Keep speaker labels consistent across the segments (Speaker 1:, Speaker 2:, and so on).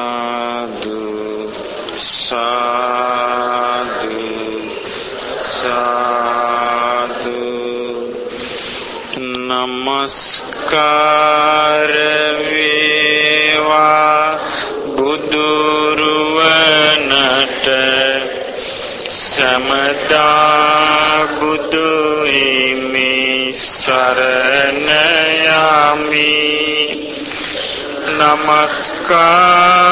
Speaker 1: සාදු සාදු සාදු නමස්කාර වේවා බුදුරුවනට සමදා බුදු හිමි සරණ යමි නමස්කාර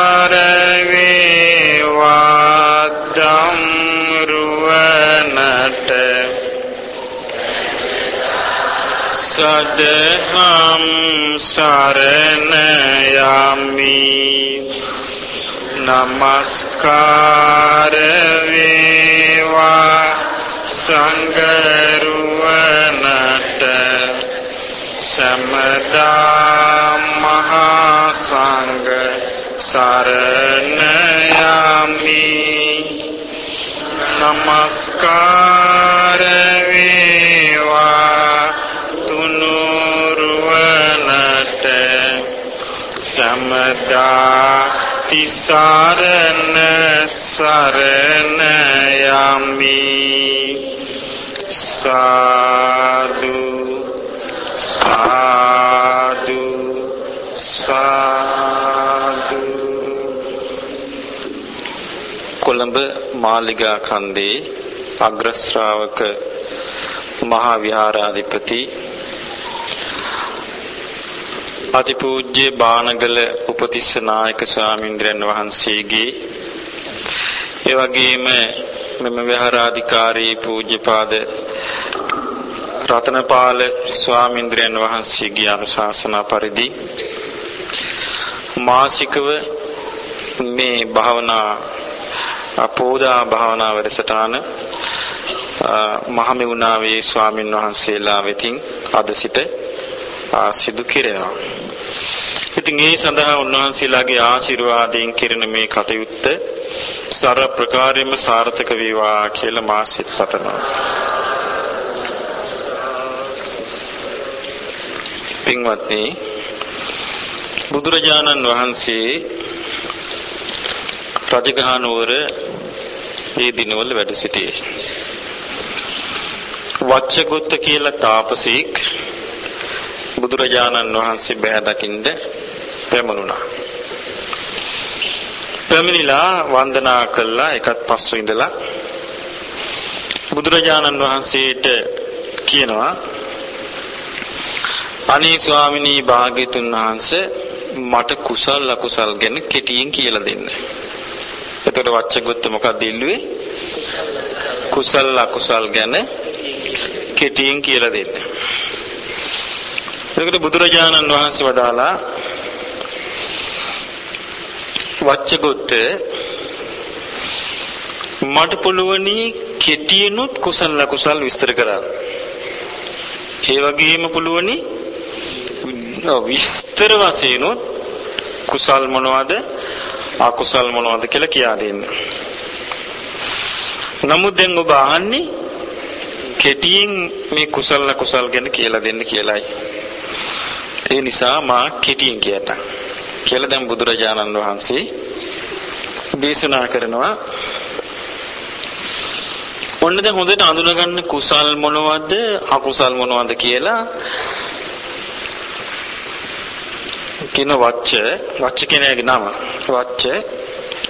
Speaker 1: වේවා ධම්රුවනට සදහම් සරණ යමි නමස්කාර වේවා සංගරුවනට සමදා මහා සංඝ සරණ යමි නමස්කාර වේවා තුනුරුවනට සමදා තිසරණ සරණ යමි සාදු සාදු. සාදු. කොළඹ මාලිගා කන්දේ අග්‍ර ශ්‍රාවක මහා විහාරාධිපති අතිපූජ්‍ය බානගල උපතිස්ස නායක ස්වාමීන්ද්‍රයන් වහන්සේගේ ඒ වගේම මෙම විහාරාධිකාරී පූජ්‍යපාද රතනපාල ස්වාමීන්ද්‍රයන් වහන්සේගේ අනුශාසනා පරිදි මාසිකව මේ භාවනා අපෝදා භාවනා වැඩසටහන මහමෙවුනාවේ ස්වාමින් වහන්සේලා වෙතින් අද සිට සිදු කෙරෙනවා. ඉතින් ඒ සඳහා උන්වහන්සේලාගේ ආශිර්වාදයෙන් කෙරෙන මේ කටයුත්ත සර ප්‍රකාරයෙන්ම සාර්ථක වේවා කියලා මා සිත පතනවා. පින්වත්නි බුදුරජාණන් වහන්සේ රජගහ නුවර මේ දිනවල වැඩ සිටියේ. වච්චගොත්ත කියලා තාපසීක් බුදුරජාණන් වහන්සේ බෑ දකින්ද පැමුණුණා. පැමිණිලා වන්දනා කළා එකත් පස්සු ඉඳලා බුදුරජාණන් වහන්සේට කියනවා අනේ ස්වාමිනී භාග්‍යතුන් වහන්සේ මට කුසල් අකුසල් ගැන කෙටියෙන් කියලා දෙන්න. එතකොට වච්චගොත්ත මොකක්ද ඉල්ලුවේ? කුසල් අකුසල් ගැන කෙටියෙන් කියලා දෙන්න. එතකොට බුදුරජාණන් වහන්සේ වදාලා වච්චගොත්ත මට පුළුවනි කෙටියෙනුත් කුසල අකුසල් විස්තර කරන්න. ඒ වගේම පුළුවනි විස්තර වශයෙන්ුත් කුසල් මොනවද අකුසල් මොනවද කියලා කියා දෙන්න. නමුත් දැන් ඔබ අහන්නේ කෙටියෙන් මේ කුසල අකුසල් ගැන කියලා දෙන්න කියලායි. ඒ නිසා මා කෙටියෙන් කියත. කියලා දැන් බුදුරජාණන් වහන්සේ දේශනා කරනවා ඔන්න දැන් හොඳට අඳුනගන්න කුසල් මොනවද අකුසල් මොනවද කියලා කියන වච්ච වච්ච කෙනෙක්ගේ නම වච්ච.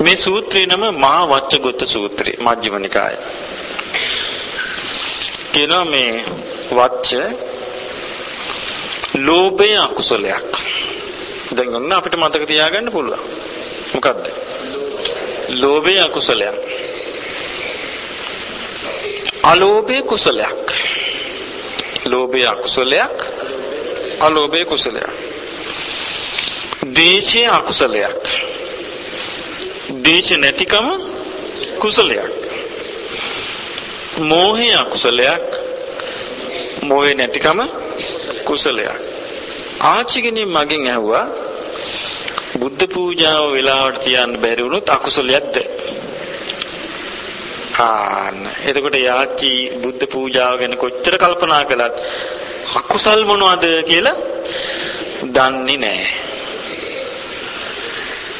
Speaker 1: මේ සූත්‍රේ නම මහා වච්චගොත්ත සූත්‍රය මජ්ක්‍ධිම නිකාය. කියනවා මේ වච්ච ලෝභය අකුසලයක්. දැන් ඔන්න අපිට මතක තියාගන්න පුළුවන්. මොකද්ද? ලෝභය අකුසලයක්. අලෝභය කුසලයක්. ලෝභය අකුසලයක් අලෝභය කුසලයක්. දේශය අකුසලයක්. දේශ නැතිකම කුසලයක්. මෝහය අකුසලයක්. මෝහය නැතිකම කුසලයක්. ආචිගනේ මගෙන් ඇහුවා බුද්ධ පූජාව වෙලාවට තියන්න බැරි වුණොත් අකුසලයක්ද? ආන්න එතකොට යාචි බුද්ධ පූජාව ගැන කොච්චර කල්පනා කළත් අකුසල් මොනවද කියලා දන්නේ නැහැ.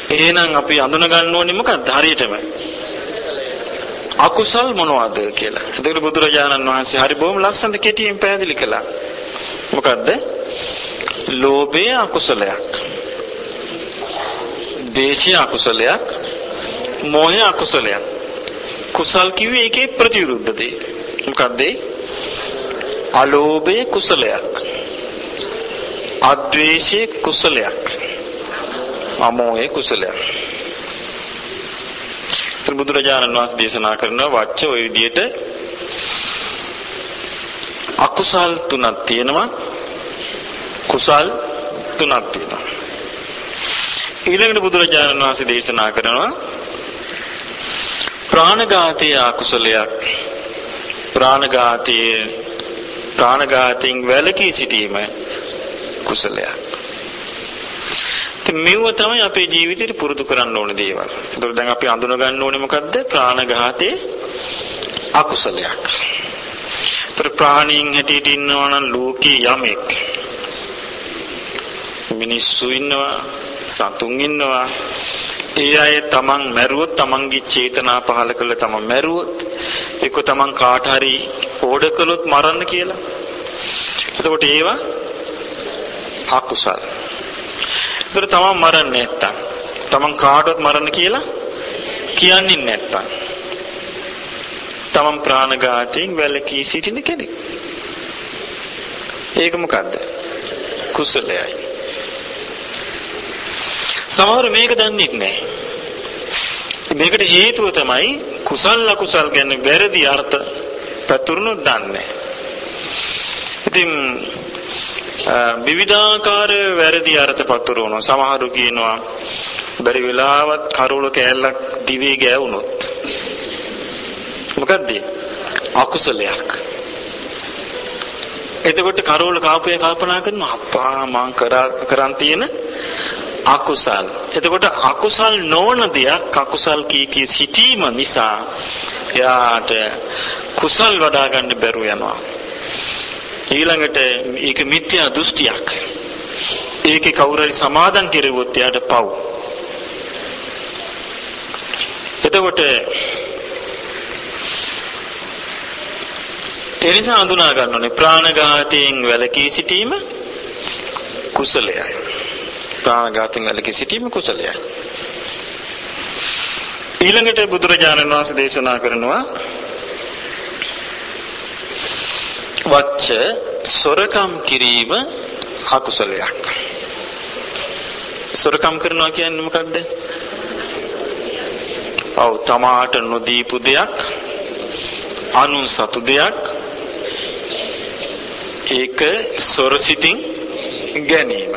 Speaker 1: එහෙනම් අපි අඳුන ගන්න ඕනේ මොකක්ද හරියටම? අකුසල් මොනවද කියලා. එතකොට බුදුරජාණන් වහන්සේ හරි බොහොම ලස්සනට කෙටියෙන් පැහැදිලි කළා. මොකද්ද? ලෝභය අකුසලයක්. දේශය අකුසලයක්. මෝහය අකුසලයක්. කුසල් කිව්වේ ඒකේ ප්‍රතිවිරුද්ධ දේ. මොකද්ද? අලෝභය කුසලයක්. අද්වේෂය කුසලයක්. අමෝහය කුසලයක්. බුදුරජාණන් වහන්සේ දේශනා කරන වච්ච ওই විදිහට අකුසල් තුනක් තියෙනවා. කුසල් තුනක් තියෙනවා. ඊළඟට බුදුරජාණන් වහන්සේ දේශනා කරනවා ප්‍රාණඝාතය අකුසලයක්. ප්‍රාණඝාතයේ ප්‍රාණඝාතයෙන් වැළකී සිටීම කුසලයක්. ඉතින් මේව තමයි අපේ ජීවිතේට පුරුදු කරන්න ඕන දේවල්. ඒතකොට දැන් අපි අඳුන ගන්න ඕනේ මොකද්ද? ප්‍රාණඝාතේ අකුසලයක්. ඒතර ප්‍රාණීන් හැටියට ඉන්නවා නම් ලෝකේ යමෙක් මිනිස්සු ඉන්නවා සතුන් ඉන්නවා ඒ අය තමන් මැරුවොත් තමන්ගේ චේතනා පහල කළ තමන් මැරුවොත් ඒක තමන් කාට හරි ඕඩ කළොත් මරන්න කියලා එතකොට ඒවා අකුසල ඒතර තමන් මරන්නේ නැත්තම් තමන් කාටවත් මරන්න කියලා කියන්නේ නැත්තම් තමන් ප්‍රාණඝාතයෙන් වැළකී සිටින කෙනෙක්. ඒක මොකද්ද? කුසලයයි. සමහර මේක දන්නේ නැහැ. මේකට හේතුව තමයි කුසල් අකුසල් ගැන වැරදි අර්ථ පැතුරුනොත් දන්නේ. ඉතින් විවිධාකාර වැරදි අර්ථ පතුරවනවා. සමහරු කියනවා බැරි වෙලාවත් කරුල කෑල්ලක් දිවේ ගෑවුනොත් මොකද්ද? අකුසලයක්. එතකොට කරෝල කාපේ කල්පනා කරනවා අප්පා මං කරන් තියෙන අකුසල්. එතකොට අකුසල් නොවන දෙයක් අකුසල් කී කී සිටීම නිසා එයාට කුසල් වඩා ගන්න බැරුව යනවා. ඊළඟට ඒක මිත්‍යා දෘෂ්ටියක්. ඒකේ කවුරු හරි සමාදන් කෙරුවොත් එයාට පව්. එතකොට එනිසා හඳුනා ගන්න ඕනේ ප්‍රාණඝාතයෙන් වැළකී සිටීම කුසලයයි. ප්‍රාණඝාතයෙන් වැළකී සිටීම කුසලයයි. ඊළඟට බුදුරජාණන් වහන්සේ දේශනා කරනවා වච්ච සොරකම් කිරීම අකුසලයක්. සොරකම් කරනවා කියන්නේ මොකක්ද? ඔව් තමාට නොදීපු දෙයක් අනුන් සතු දෙයක් ඒක සොරසිතින් ගැනීම.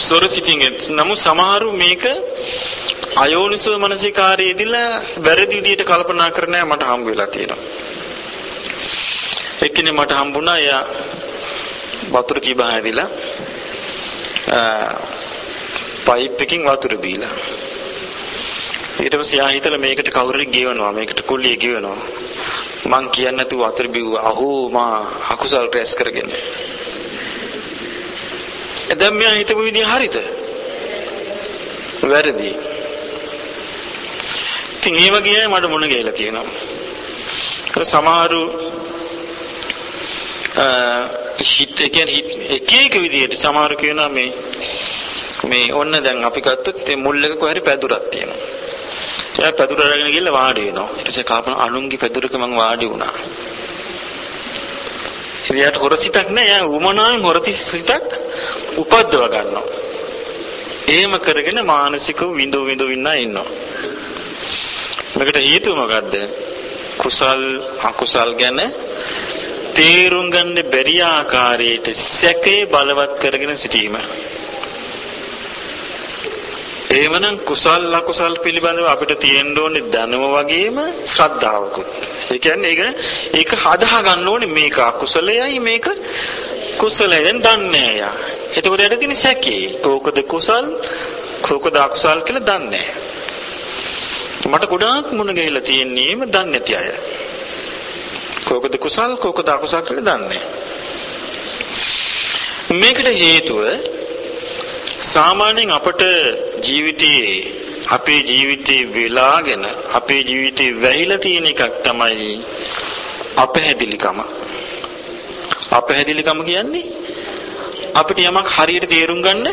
Speaker 1: සොරසිතින් නමු සමහරු මේක අයෝනිසෝ මනසිකාරයේදීලා වැරදි විදිහට කල්පනා කරන්නේ මට හම්බ වෙලා තියෙනවා. එක්කෙනෙක් මට හම්බුණා එයා වතුර තිබා ඇවිලා පයිප් එකකින් වතුර බීලා. ඊට පස්සේ ආ හිතලා මේකට කවුරුරි ගෙවනවා මේකට කුල්ලිය ගෙවනවා. මං කියන්නේ නැතුව වතුර බිව්වා. අහෝ මා අකුසල් රැස් කරගෙන. එදම් මෙයා හිතපු විදිහ හරිද? වැරදි. ඉතින් ඒ වගේ මට මොන ගේලා තියෙනවා. සමහරු හිත කියන්නේ එක එක විදිහට සමහර කියනවා මේ මේ ඔන්න දැන් අපි ගත්තොත් මේ මුල් එක කොහරි පැදුරක් තියෙනවා. එයා පැදුර අරගෙන ගිහලා වාඩි වෙනවා. ඊට පස්සේ කාපන අනුන්ගේ පැදුරක මං වාඩි වුණා. එයාට හොරසිතක් නෑ. එයා උමනාවෙන් හොරසිතක් උපද්දව ගන්නවා. එහෙම කරගෙන මානසිකව විඳු විඳු ඉන්න ඉන්නවා. මේකට හේතුව මොකද්ද? කුසල් අකුසල් ගැන තේරුම් ගන්න බැරි ආකාරයට සැකේ බලවත් කරගෙන සිටීම. එහෙමනම් කුසල් අකුසල් පිළිබඳව අපිට තියෙන්න ඕනේ දැනුම වගේම ශ්‍රද්ධාවකුත්. ඒ කියන්නේ ඒක ඒක හදා ගන්න ඕනේ මේක අකුසලයයි මේක කුසලයෙන් දන්නේ යා. එතකොට යට තියෙන සැකේ කෝකද කුසල් කෝකද අකුසල් කියලා දන්නේ මට ගොඩාක් මුණ ගැහිලා තියෙන්නේම දන්නේ නැති අය. කෝකද කුසල් කෝකද අකුසල් කියලා දන්නේ මේකට හේතුව සාමාන්‍යයෙන් අපට ජීවිතයේ අපේ ජීවිතේ වෙලාගෙන අපේ ජීවිතේ වැහිලා තියෙන එකක් තමයි අපහැදිලිකම. අපහැදිලිකම කියන්නේ අපිට යමක් හරියට තේරුම් ගන්න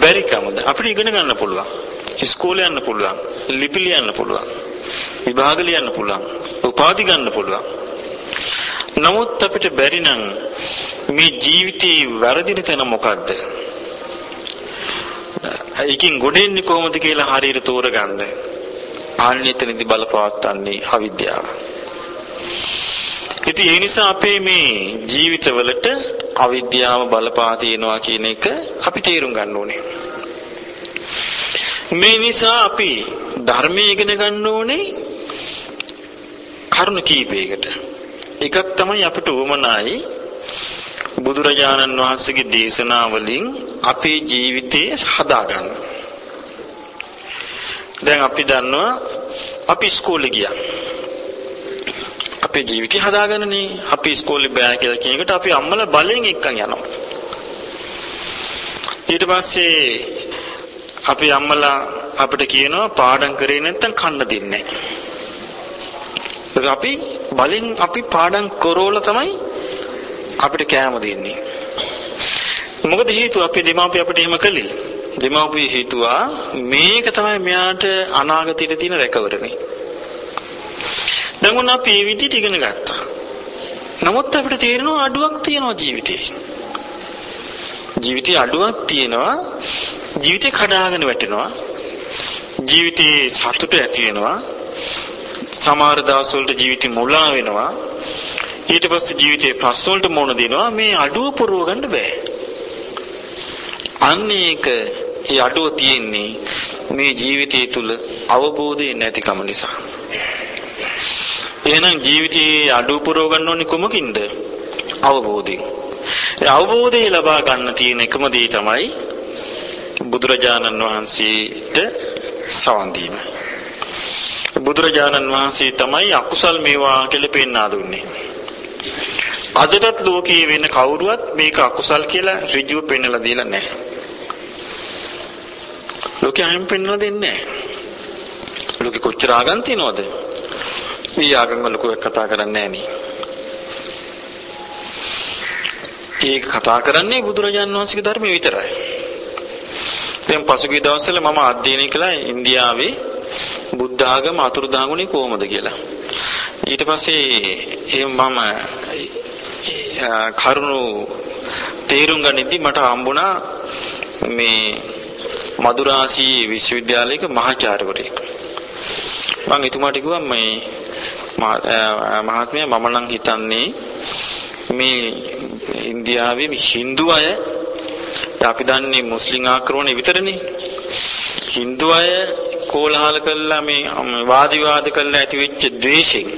Speaker 1: බැරි කමද අපිට ඉගෙන ගන්න පුළුවන්. ඉස්කෝලේ යන්න පුළුවන්. ලිපි ලියන්න පුළුවන්. විභාග ලියන්න පුළුවන්. උපාධි ගන්න පුළුවන්. නමුත් අපිට බැරි නම් මේ ජීවිතේ වැරදින තැන මොකද්ද? ඒකින් ගොඩෙන්නේ කොහොමද කියලා හරියට තෝරගන්න. ආන්‍යතනදි බලපවත්න්නේ අවිද්‍යාව. ඉතින් ඒ නිසා අපේ මේ ජීවිතවලට අවිද්‍යාව බලපා තියෙනවා කියන එක අපි තේරුම් ගන්න ඕනේ. මේ නිසා අපි ධර්මයේ ඉගෙන ගන්න ඕනේ කරුණ කීපයකට. එකක් තමයි අපිට උවමනායි බුදුරජාණන් වහන්සේගේ දේශනා වලින් අපේ ජීවිතය හදාගන්න. දැන් අපි දන්නවා අපි ඉස්කෝලේ ගියා. අපේ ජීවිතය හදාගන්නනේ. අපි ඉස්කෝලේ බෑ කියලා කියන එකට අපි අම්මලා බලෙන් එක්කන් යනවා. ඊට පස්සේ අපි අම්මලා අපිට කියනවා පාඩම් කරේ නැත්නම් කන්න දෙන්නේ නැහැ. අපි බලෙන් අපි පාඩම් කරවල තමයි අපිට කෑම දෙන්නේ. මොකද හේතුව අපේ දෙමාපිය අපිට එහෙම කළේ. දෙමාපිය හේතුවා මේක තමයි මෙයාට අනාගතයට තියෙන රැකවරණේ. දැන් උන් අපි මේ විදිහට ඉගෙන ගත්තා. නමුත් අපිට තේරෙනවා අඩුවක් තියෙනවා ජීවිතේ. ජීවිතේ අඩුවක් තියෙනවා. ජීවිතේ කඩාගෙන වැටෙනවා. ජීවිතේ සතුට ඇති වෙනවා. සමහර දවස්වලට ජීවිතේ මුලා වෙනවා. ඊට පස්සේ ජීවිතේ ප්‍රශ්න වලට මුහුණ දෙනවා. මේ අඩුව පුරව ගන්න බෑ. අන්න ඒක ඒ අඩුව තියෙන්නේ මේ ජීවිතය තුල අවබෝධය නැතිකම නිසා. එහෙනම් ජීවිතයේ අඩුව පුරව ගන්න ඕනේ කොමකින්ද? අවබෝධයෙන්. ඒ අවබෝධය ලබා ගන්න තියෙන එකම දේ තමයි බුදුරජාණන් වහන්සේට සවන් දීම. බුදුරජාණන් වහන්සේ තමයි අකුසල් මේවා කියලා පෙන්වා දුන්නේ. අදටත් ලෝකයේ වෙන කවුරුවත් මේක අකුසල් කියලා ඍජුව පෙන්වලා දීලා නැහැ. ලෝකෙ අයින් පෙන්වලා දෙන්නේ නැහැ. ලෝකෙ කොච්චර ආගම් තියනවද? මේ ආගම් වල කොහෙක් කතා කරන්නේ නැහැ ඒක කතා කරන්නේ බුදුරජාණන් වහන්සේගේ ධර්මයේ විතරයි. දැන් පසුගිය දවස්වල මම අධ්‍යයනය කළා ඉන්දියාවේ බුද්ධ ආගම අතුරුදාගුණේ කොහොමද කියලා. ඊට පස්සේ මම කරුණු තේරුම් ගනිද්දි මට හම්බුණා මේ මදුරාසී විශ්වවිද්‍යාලයක මහාචාර්යවරයෙක්. මම එතුමාට කිව්වා මේ මහත්මයා මම නම් හිතන්නේ මේ ඉන්දියාවේ හින්දු අය අපි දන්නේ මුස්ලිම් ආක්‍රමණය විතරනේ. හින්දු අය කෝලහල කළා මේ වාද විවාද කළා ඇති වෙච්ච ද්වේෂයෙන්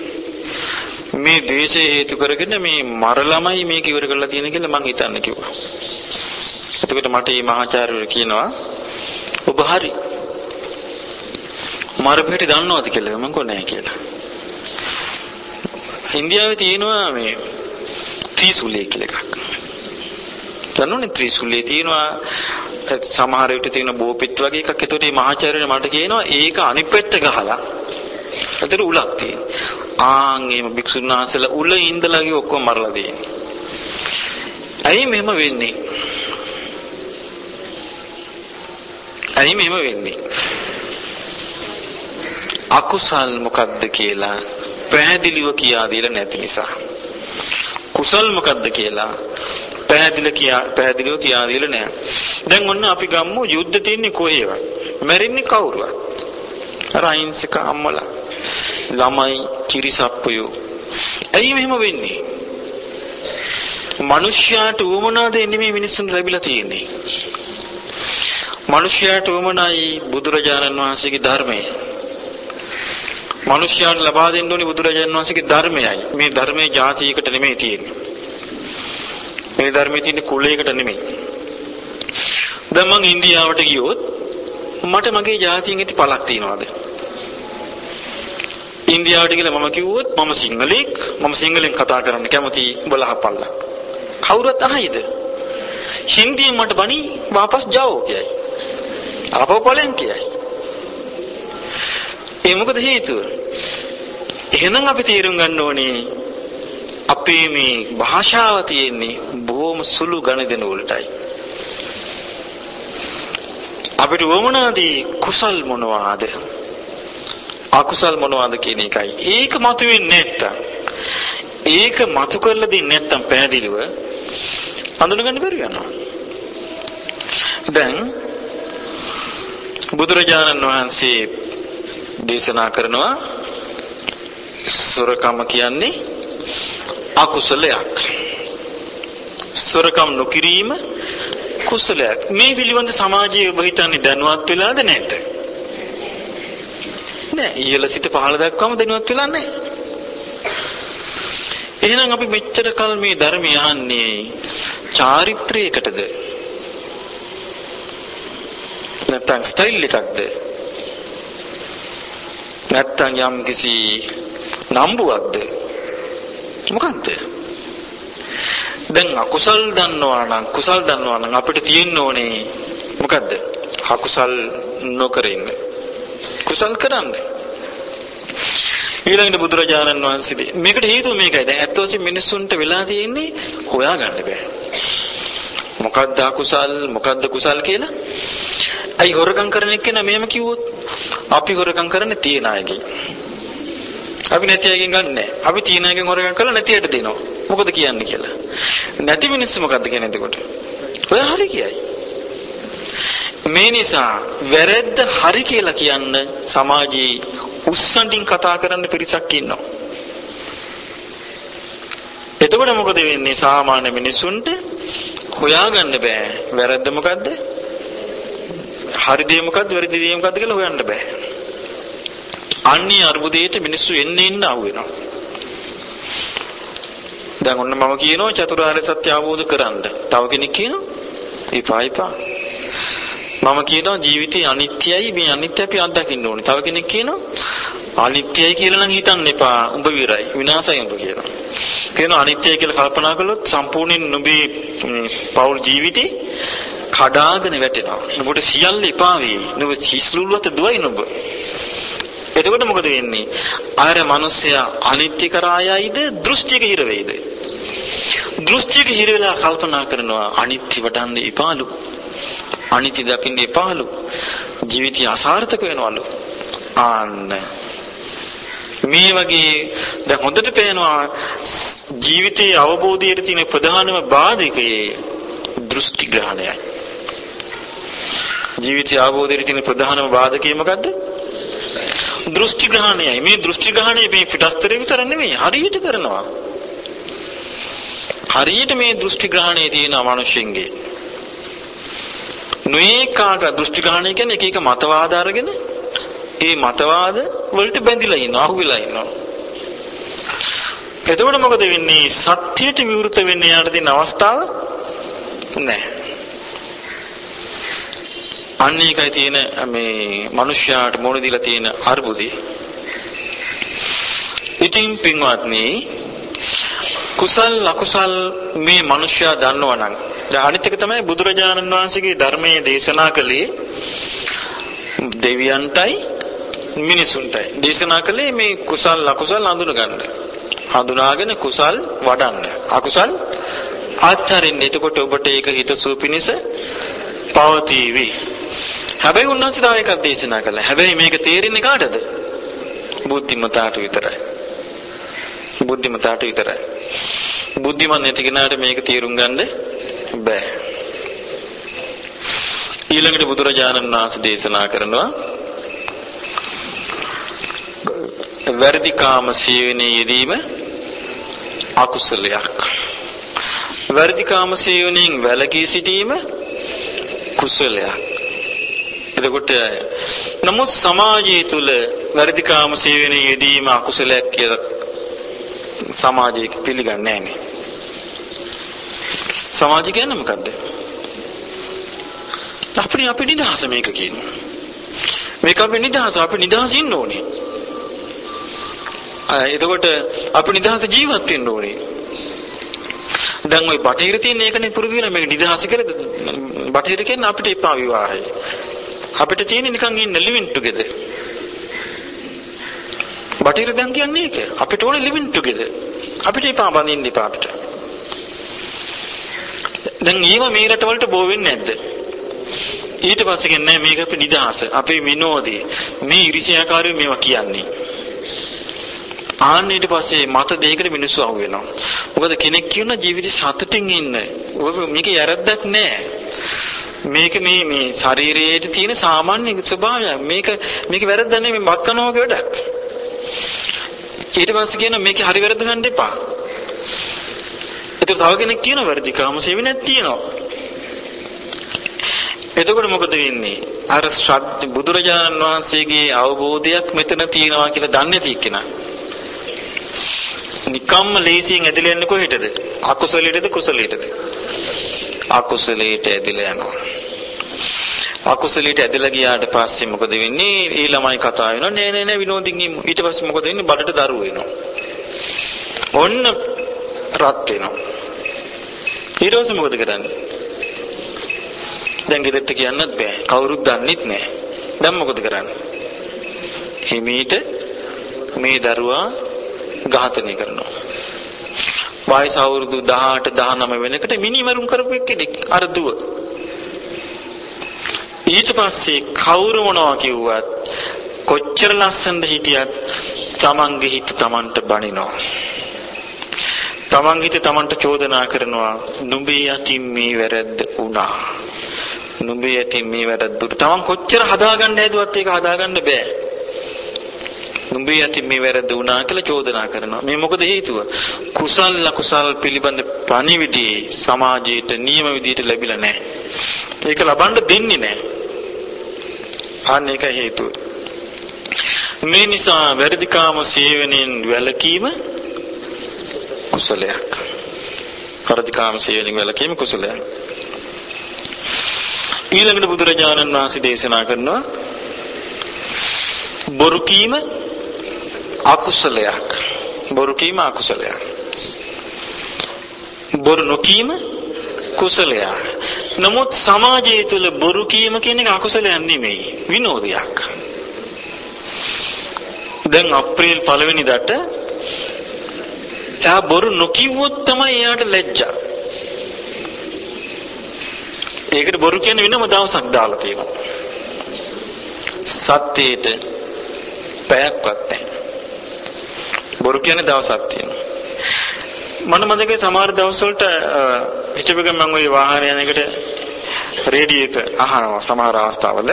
Speaker 1: මේ ද්වේෂය හේතු කරගෙන මේ මරලමයි මේක ඉවර කරලා තියෙන කියලා මං හිතන්න කිව්වා. එතකොට මට මේ මහාචාර්යවරු කියනවා ඔබ හරි. මරපෙටි දන්නවද කියලා මම කො නැහැ කියලා. ඉන්දියාවේ තියෙනවා මේ ත්‍රිසුලිය කියලා එකක්. දන්නවනේ ත්‍රිසුලිය තියෙනවා සමහර විට තියෙන බෝපිට වගේ එකක්. ඒතකොට මේ මහාචාර්යනේ මට කියනවා ඒක අනිත් පැත්ත ගහලා. ඒතර උලක් තියෙන. ආන් එහෙම භික්ෂුන් වහන්සේලා උල ඉඳලා ගිය ඔක්කොම මරලා දෙන්නේ. ඇයි මෙහෙම වෙන්නේ? ඇයි මෙහෙම වෙන්නේ? අකුසල් මොකද්ද කියලා පැහැදිලිව කියා දෙලා නැති නිසා. කුසල් මොකද්ද කියලා පැහැදිලි කියා පැහැදිලිව කියා දෙලා නැහැ. දැන් ඔන්න අපි ගම්මු යුද්ධ තියන්නේ කොහේවත්. මැරෙන්නේ කවුරුවත්. අර අහිංසක අම්මලා ළමයි කිරිසප්පයෝ. ඇයි මෙහෙම වෙන්නේ? මිනිස්යාට උවමනාද එන්නේ මේ මිනිස්සුන් ලැබිලා තියෙන්නේ. මිනිස්යාට උවමනයි බුදුරජාණන් වහන්සේගේ ධර්මය. මිනිස්යාට ලබා දෙන්න ඕනි බුදුරජාණන් වහන්සේගේ ධර්මයයි. මේ ධර්මයේ જાතියකට නෙමෙයි තියෙන්නේ. මේ ධර්මයේ තියෙන කුලයකට නෙමෙයි. දැන් මං ඉන්දියාවට ගියොත් මට මගේ જાතියෙන් ඇති පළක් තියනවාද? ඉන්දියාවට ගිහලා මම කිව්වොත් මම සිංහලෙක්, මම සිංහලෙන් කතා කරන්න කැමති බලහපල්ලා. කවුරුත් අහයිද? හින්දියෙන් මට බණි වාපස් જાઓ කියයි. ආපහු පලෙන් කියයි. ඒ මොකද හේතුව? එහෙනම් අපි තේරුම් ගන්න ඕනේ අපේ මේ භාෂාව තියෙන්නේ බොහොම සුළු ගණදෙන වලටයි. අපිට වමනාදී කුසල් මොනවාද? අකුසල් මොනවාද කියන එකයි. ඒක මතුවෙන්නේ නැත්තම් ඒක මතු කරලා දෙන්නේ නැත්තම් පැහැදිලිව හඳුනගන්න බැරි වෙනවා. දැන් බුදුරජාණන් වහන්සේ දේශනා කරනවා සොරකම කියන්නේ අකුසලයක්. සොරකම් නොකිරීම කුසලයක්. මේ පිළිබඳ සමාජයේ ඔබ හිතන්නේ දැනුවත් වෙලාද නැද්ද? නෑ ඉහළ සිට පහළ දක්වාම දැනුවත් වෙලා නැහැ. එහෙනම් අපි මෙච්චර කල් මේ ධර්මය අහන්නේ චාරිත්‍රයකටද? නැත්නම් ස්ටයිල් එකක්ද? නැත්නම් යම් කිසි නම්බුවක්ද? මොකක්ද? දැන් අකුසල් දන්නවා නම් කුසල් දන්නවා නම් අපිට තියෙන්න ඕනේ මොකද්ද? අකුසල් නොකර ඉන්න. කුසල් කරන්න. ඊළඟට බුදුරජාණන් වහන්සේ මේකට හේතුව මේකයි. දැන් ඇත්ත වශයෙන් මිනිස්සුන්ට වෙලා තියෙන්නේ හොයාගන්න බෑ. මොකද්ද අකුසල් මොකද්ද කුසල් කියලා? අයි හොරකම් කරන එක්කෙනා මෙහෙම කිව්වොත් අපි හොරකම් කරන්නේ තියන අයගෙන්. අපි නැති අයගෙන් ගන්නෑ. අපි තියන අයගෙන් හොරකම් කරලා නැති අයට දෙනවා. මොකද කියන්නේ කියලා. නැති මිනිස්සු මොකද්ද කියන්නේ එතකොට? ඔය හරි කියයි. මේ නිසා වැරද්ද හරි කියලා කියන්න සමාජයේ උස්සන්ඩින් කතා කරන්න පිරිසක් ඉන්නවා. එතකොට මොකද වෙන්නේ සාමාන්‍ය මිනිස්සුන්ට හොයාගන්න බෑ වැරද්ද මොකද්ද? හරි දේ මොකද්ද වැරදි දේ මොකද්ද කියලා හොයන්න බෑ. අන්නේ අර්බුදයට මිනිස්සු එන්න එන්න අහු වෙනවා. දැන් ඔන්න මම කියනවා චතුරාර්ය සත්‍ය අවබෝධ කරන්න. තව කෙනෙක් කියනවා එපා එපා. මම කියනවා ජීවිතේ අනිත්‍යයි මේ අනිත්‍ය අපි අත්දකින්න ඕනේ. තව කෙනෙක් කියනවා අනිත්‍යයි කියලා නම් හිතන්න එපා. උඹ විරයි. විනාශයි උඹ කියනවා. කියනවා අනිත්‍යයි කියලා කල්පනා කළොත් සම්පූර්ණයෙන් නුඹේ පෞල් ජීවිතේ කඩාගෙන වැටෙනවා. නුඹට සියල්ල එපා වෙයි. නුඹ හිස්ලුල්වත දුවයි නුඹ. එතකොට මොකද වෙන්නේ? අර මිනිස්සයා අනිත්‍ය කරායයිද දෘෂ්ටියක හිර වෙයිද? දෘෂ්ටියක හිර වෙලා කල්පනා කරනවා අනිත්‍ය වඩන්න එපාලු. අනිත්‍ය දකින්න එපාලු. ජීවිතය අසාර්ථක වෙනවලු. ආන්න මේ වගේ දැන් හොඳට පේනවා ජීවිතයේ අවබෝධයට තියෙන ප්‍රධානම බාධකයේ දෘෂ්ටි ග්‍රහණයයි. ජීවිතයේ අවබෝධයට තියෙන ප්‍රධානම බාධකය මොකද්ද? දෘෂ්ටි ග්‍රහණයයි. මේ දෘෂ්ටි ග්‍රහණය මේ පිටස්තරේ විතර නෙමෙයි හරියට කරනවා. හරියට මේ දෘෂ්ටි ග්‍රහණය තියෙන මිනිස්සුන්ගේ නොඒකාක දෘෂ්ටි ග්‍රහණය කියන්නේ එක එක මතවාද අරගෙන ඒ මතවාද වලට බැඳිලා ඉන්නවා අහුවෙලා ඉන්නවා එතකොට මොකද වෙන්නේ සත්‍යයට විවෘත වෙන්න යාට තියෙන අවස්ථාව නැහැ අන්න ඒකයි තියෙන මේ මිනිස්යාට මොන දීලා තියෙන අර්බුදේ ඉතින් පින්වත්නි කුසල් අකුසල් මේ මිනිස්යා දන්නවනම් දැන් අනිත් එක තමයි බුදුරජාණන් වහන්සේගේ ධර්මයේ දේශනා කළේ දෙවියන්ටයි මිනිසුන්ටයි දේශනා කළේ මේ කුසල් අකුසල් හඳුනගන්න. හඳුනාගෙන කුසල් වඩන්න. අකුසල් අත්හරින්න. එතකොට ඔබට ඒක හිතසුව පිණිස පවතිවි. හැබැයි උන්වහන්සේ තව එකක් දේශනා කළා. හැබැයි මේක තේරෙන්නේ කාටද? බුද්ධිමතාට විතරයි. බුද්ධිමතාට විතරයි. බුද්ධිමත් නැති කෙනාට මේක තේරුම් ගන්න බෑ. ඊළඟට බුදුරජාණන් වහන්සේ දේශනා කරනවා වැරදි කාම සේවනයේ යෙදීම අකුසලයක්. වැරදි කාම සේවනයෙන් වැළකී සිටීම කුසලයක්. එතකොට නමුත් සමාජය තුල වැරදි කාම සේවනයේ යෙදීම අකුසලයක් කියලා සමාජය පිළිගන්නේ නැහැ සමාජය කියන්නේ මොකද්ද? අපේ අපේ නිදහස මේක කියනවා. මේක අපේ නිදහස අපි නිදහස ඉන්න ඕනේ. එතකොට අපි නිදහස ජීවත් වෙන්න ඕනේ. දැන් ওই බටහිර තියෙන එකනේ පුරුදු වෙන මේක නිදහස කියලා බටහිර කියන්නේ අපිට එපා විවාහය. අපිට තියෙන නිකන් ඉන්න living together. බටහිර දැන් කියන්නේ ඒක. අපිට ඕනේ living together. අපිට එපා බඳින්න එපා අපිට. දැන් ඊව මේ රටවලට බෝ වෙන්නේ නැද්ද? ඊට පස්සේ කියන්නේ මේක අපේ නිදහස, අපේ විනෝදය. මේ ඉරිසියාකාරයෝ මේවා කියන්නේ. ආන්න ඊට පස්සේ මත දෙයකට මිනිස්සු අහු වෙනවා. මොකද කෙනෙක් කියන ජීවිතේ සතුටින් ඉන්න. ඔබ මේක වැරද්දක් නෑ. මේක මේ මේ ශරීරයේ තියෙන සාමාන්‍ය ස්වභාවය. මේක මේක වැරද්දක් නෙමෙයි මේ මත් කනවා වගේ වැඩක්. ඊට පස්සේ කියන මේක හරි වැරද්ද ගන්න එපා. ඒතර තව කෙනෙක් කියන වැරදි කාමසේවණක් තියෙනවා. එතකොට මොකද වෙන්නේ? අර ශ්‍රද්ධ බුදුරජාණන් වහන්සේගේ අවබෝධයක් මෙතන තියෙනවා කියලා දන්නේ නැති කෙනා. නිකම්ම ලේසියෙන් ඇදලා යන්නේ කොහෙටද? අකුසලයටද කුසලයටද? අකුසලයට ඇදලා යනවා. අකුසලයට ඇදලා ගියාට පස්සේ මොකද වෙන්නේ? ඒ ළමයි කතා වෙනවා. නෑ නෑ නෑ විනෝදින් ඉමු. ඊට පස්සේ මොකද වෙන්නේ? බඩට දරුවෝ එනවා. ඔන්න රත් වෙනවා. ඊට පස්සේ මොකද කරන්නේ? දැන් ගෙදරට කියන්නත් බෑ. කවුරුත් දන්නෙත් නෑ. දැන් මොකද කරන්නේ? හිමීට මේ දරුවා ඝාතනය කරනවා. වයස අවුරුදු 18 19 වෙනකොට මිනිමරුම් කරපු කෙනෙක් අර දුව. ඊට පස්සේ කවුරු මොනවා කිව්වත් කොච්චර ලස්සනද හිටියත් තමන්ගේ හිත තමන්ට බනිනවා. තමන් හිත තමන්ට චෝදනා කරනවා නුඹේ යටින් මේ වැරද්ද වුණා. නුඹේ යටින් මේ වැරද්දුට තමන් කොච්චර හදාගන්න හැදුවත් ඒක හදාගන්න බෑ. නුඹේ යටින් මේ වැරද්ද වුණා කියලා චෝදනා කරනවා. මේ මොකද හේතුව? කුසල් අකුසල් පිළිබඳ පණිවිඩය සමාජයට නියම විදිහට ලැබිලා නැහැ. ඒක ලබන්න දෙන්නේ නැහැ. අන්න ඒක හේතුව. මේ නිසා වැඩිකාම සේවනයෙන් වැළකීම කුසලයක්. වැඩිකාම සේවනයෙන් වැළකීම කුසලයක්. ඊළඟට බුදුරජාණන් වහන්සේ දේශනා කරනවා බොරු කීම අකුසලයක්. බොරු කීම අකුසලයක්. බොරු නොකීම කුසලයක්. නමුත් සමාජය තුළ බොරු කීම කියන එක අකුසලයක් නෙමෙයි විනෝදයක්. දැන් අප්‍රේල් පළවෙනිදාට එයා බොරු නොකිව්වොත් තමයි එයාට ලැජ්ජා. ඒකට බොරු කියන වෙනම දවසක් දාලා තියෙනවා. සත්‍යයට පැයක්වත් නැහැ. බොරු කියන දවසක් තියෙනවා. මම මතකයි සමහර දවස්වලට හිතපෙක මම ওই වාහන යන එකට රේඩියෝ එක අහනවා සමහර අවස්ථාවල.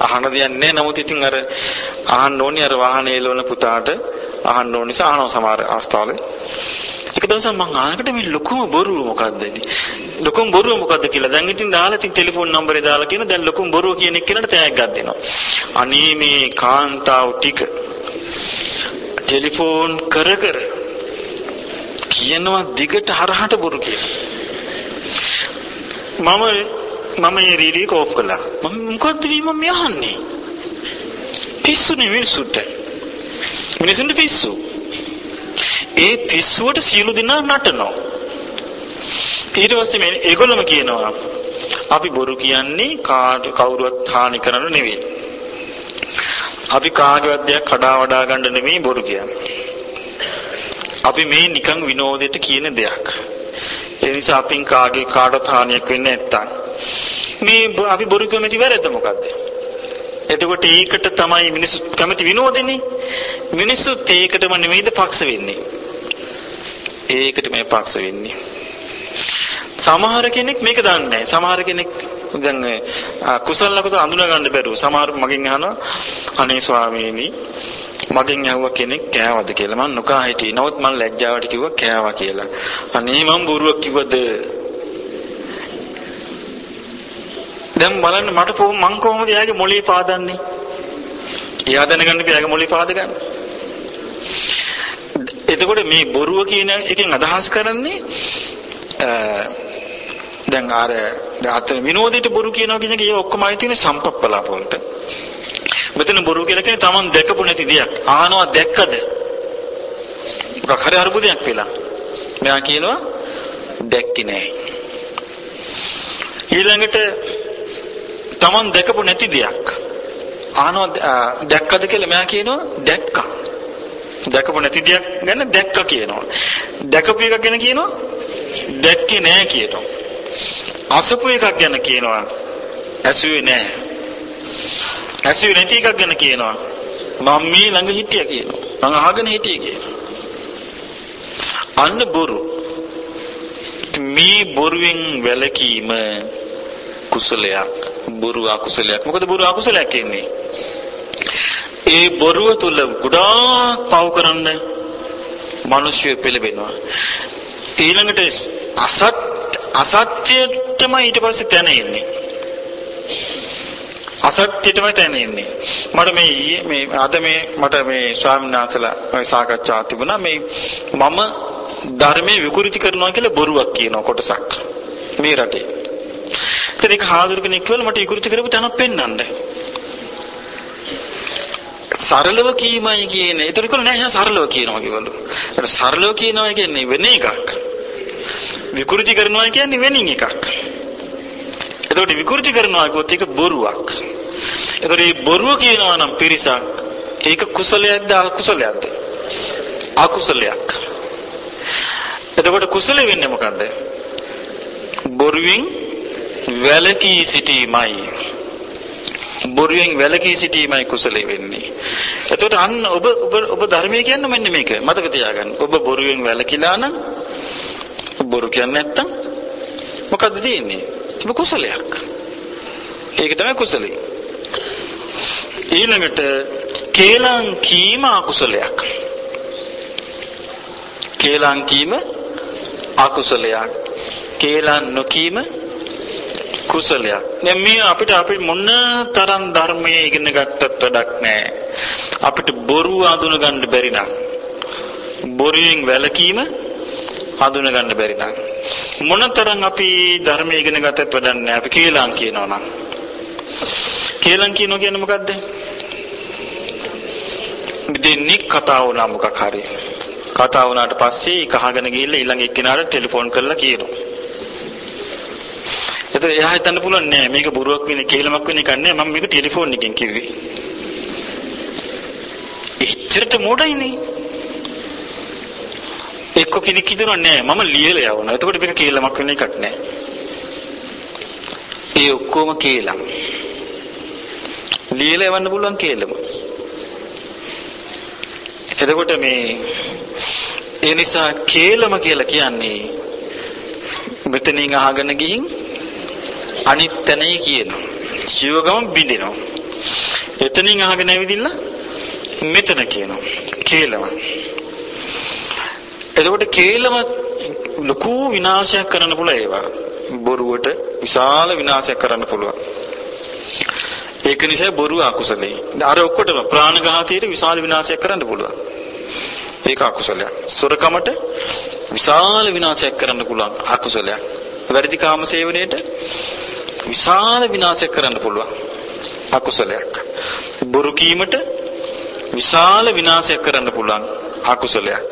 Speaker 1: අහන දෙයක් නැහැ. නමුත් ඉතින් අර අහන්න ඕනි අර වාහනේ එළවන පුතාට අහන්න ඕන නිසා අහනවා සමහර අවස්ථාවල. එක දවසක් මම අහනකොට මේ ලොකුම බොරුව මොකද්ද ලොකුම බොරුව මොකද්ද කියලා දැන් ඉතින් දාලා ඉතින් ටෙලිෆෝන් නම්බරේ දාලා කියන දැන් ලොකුම බොරුව කියන එක්කෙනාට තෑග්ගක් දෙනවා. අනේ මේ කාන්තාව ටික. ටෙලිෆෝන් කර කර කියනවා දිගට හරහට බොරු කියලා. මම මම මේ රීඩියක ඕෆ් කළා. මම මොකද්ද මම යහන්නේ? පිස්සුනේ මිනිස්සුන්ට. මිනිස්සුන්ට පිස්සු. ඒ පිස්සුවට සියලු දෙනා නටනවා. ඊට පස්සේ මේ ඒගොල්ලම කියනවා අපි බොරු කියන්නේ කාට කවුරුවත් හානි කරන්න නෙවෙයි. අපි කාගේවත් දෙයක් කඩා වඩා ගන්න නෙමෙයි බොරු කියන්නේ. අපි මේ නිකන් විනෝදයට කියන දෙයක්. ඒ නිසා අපින් කාගේ කාටවත් හානියක් වෙන්නේ නැත්තම් මේ අපි බොරු කැමති වැරද්ද මොකද්ද? එතකොට ඒකට තමයි මිනිස්සු කැමති විනෝදෙනේ. මිනිස්සුත් ඒකටම නෙමෙයිද පක්ෂ වෙන්නේ. ඒකට මේ පක්ෂ වෙන්නේ. සමහර කෙනෙක් මේක දන්නේ නැහැ. සමහර කෙනෙක් දැන් කුසල ලකුසල අඳුනා ගන්න බැරුව සමහර මගෙන් අහනවා අනේ ස්වාමීනි මගෙන් ඇහුවා කෙනෙක් කෑවද කියලා මම නොකා හිටියේ. නමුත් මම ලැජ්ජාවට කිව්වා කෑවා කියලා. අනේ මම බොරුවක් කිව්වද? දැන් බලන්න මට මං කොහොමද එයාගේ මොළේ පාදන්නේ? එයා දැනගන්න එයාගේ මොළේ පාද ගන්න. එතකොට මේ බොරුව කියන එකෙන් අදහස් කරන්නේ දැන් අර අතන විනෝදයට බොරු කියනවා කියන එක ඒ ඔක්කොම අයිති තියෙන සම්පප්පලාප වලට. මෙතන බොරු කියලා කියන්නේ Taman දැකපු නැති දෙයක්. ආනවා දැක්කද? මොකක් හරි අරුබුදයක් වෙලා. මෙයා කියනවා දැක්කේ නෑ. ඊළඟට Taman දැකපු නැති දෙයක් අහනවා දැක්කද කියලා මෙයා කියනවා දැක්කා. දැකපු නැති දෙයක් ගැන දැක්ක කියනවා. දැකපු එකක් ගැන කියනවා දැක්කේ නෑ කියනවා. අසපු එකක් ගැන කියනවා ඇසුවේ නෑ. ඇසුවේ නැති එකක් ගැන කියනවා මම මේ ළඟ හිටියා කියනවා. මම අහගෙන හිටියේ කියනවා. අන්න බොරු. මේ බොරුවෙන් වැළකීම කුසලයක්. බොරු අකුසලයක්. මොකද බොරු අකුසලයක් කියන්නේ? ඒ බොරුව තුල ගොඩාක් පව් කරන්න මිනිස්සු පෙළඹෙනවා. ඊළඟට අසත් අසත්‍යයටම ඊට පස්සේ තැන එන්නේ. අසත්‍යයටම තැන එන්නේ. මට මේ ඊයේ මේ අද මේ මට මේ ස්වාමීන් වහන්සේලා මේ සාකච්ඡා තිබුණා මේ මම ධර්මයේ විකෘති කරනවා කියලා බොරුවක් කියන කොටසක් මේ රටේ. ඉතින් ඒක හාදුරු කෙනෙක් කියලා මට විකෘති කරපු තැනක් පෙන්වන්න. සරලව කීමයි කියන්නේ. ඒතර කල නෑ එහෙනම් සරලව කියනවා කියවලු. ඒක සරලව කියනවා කියන්නේ වෙන එකක්. විකෘති කරනවා කියන්නේ වෙනින් එකක්. එතකොට විකෘති කරනවා කිව්වොත් ඒක බොරුවක්. එතකොට මේ බොරුව කියනවා නම් පිරිසක් ඒක කුසලයක්ද අකුසලයක්ද? අකුසලයක්. එතකොට කුසල වෙන්නේ මොකද්ද? බොරුවෙන් වැළකී සිටීමයි. බොරුවෙන් වැළකී සිටීමයි කුසලෙ වෙන්නේ. එතකොට අන්න ඔබ ඔබ ඔබ ධර්මයේ කියන්නේ මෙන්න මේක. මතක තියාගන්න. ඔබ බොරුවෙන් වැළකීලා නම් බොරු කියන්නේ නැත්තම් මොකද්ද තියෙන්නේ? ඔබ කුසලයක්. ඒක තමයි කුසලෙ. ඊළඟට කේලම් කීම අකුසලයක්. කේලම් කීම අකුසලයක්. කේලම් නොකීම කුසලයක්. දැන් මේ අපිට අපි මොන තරම් ධර්මයේ ඉගෙන ගත්තත් වැඩක් නැහැ. අපිට බොරු අඳුන ගන්න බැරි නම් බොරුවෙන් වැළකීම හඳුන ගන්න බැරි නම් මොනතරම් අපි ධර්මයේ ඉගෙන ගත්තත් වැඩක් නැහැ. අපි කේලම් කියනවා නම්. කේලම් කියනවා කියන්නේ මොකද්ද? දෙන්නේ කතා වුණා මොකක් හරි. කතා වුණාට පස්සේ ඒක අහගෙන ගිහිල්ලා ඊළඟ එක්කෙනාට ටෙලිෆෝන් කරලා කියනවා. එතකොට එයා හිතන්න පුළුවන් නෑ මේක බොරුවක් වෙන්නේ කේලමක් වෙන්නේ එකක් නෑ මම මේක ටෙලිෆෝන් එකෙන් කිව්වේ. එච්චරට මොඩයිනේ. එක්ක කෙනෙක් කියනවා නෑ මම ලියලා යවනවා. එතකොට මේක කේලමක් වෙන එකක් නෑ. ඒ ඔක්කොම කේලම්. ලියලා යවන්න පුළුවන් කේලම. එතකොට මේ ඒ නිසා කේලම කියලා කියන්නේ මෙතනින් අහගෙන ගිහින් අනිත් තැනයි කියනවා. ජීවගම බිඳිනවා. එතනින් අහගෙන ඇවිදින්න මෙතන කියනවා. කේලම. එතකොට කේලම ලොකු විනාශයක් කරන්න පුළුවන් ඒවා. බොරුවට විශාල විනාශයක් කරන්න පුළුවන්. ඒක නිසා බොරුව අකුසලයි. අර ඔක්කොටම ප්‍රාණඝාතයට විශාල විනාශයක් කරන්න පුළුවන්. ඒක අකුසලයක්. සොරකමට විශාල විනාශයක් කරන්න පුළුවන් අකුසලයක්. වැරදි කාම සේවනයේට විශාල විනාශයක් කරන්න පුළුවන් අකුසලයක්. බොරු කීමට විශාල විනාශයක් කරන්න පුළුවන් අකුසලයක්.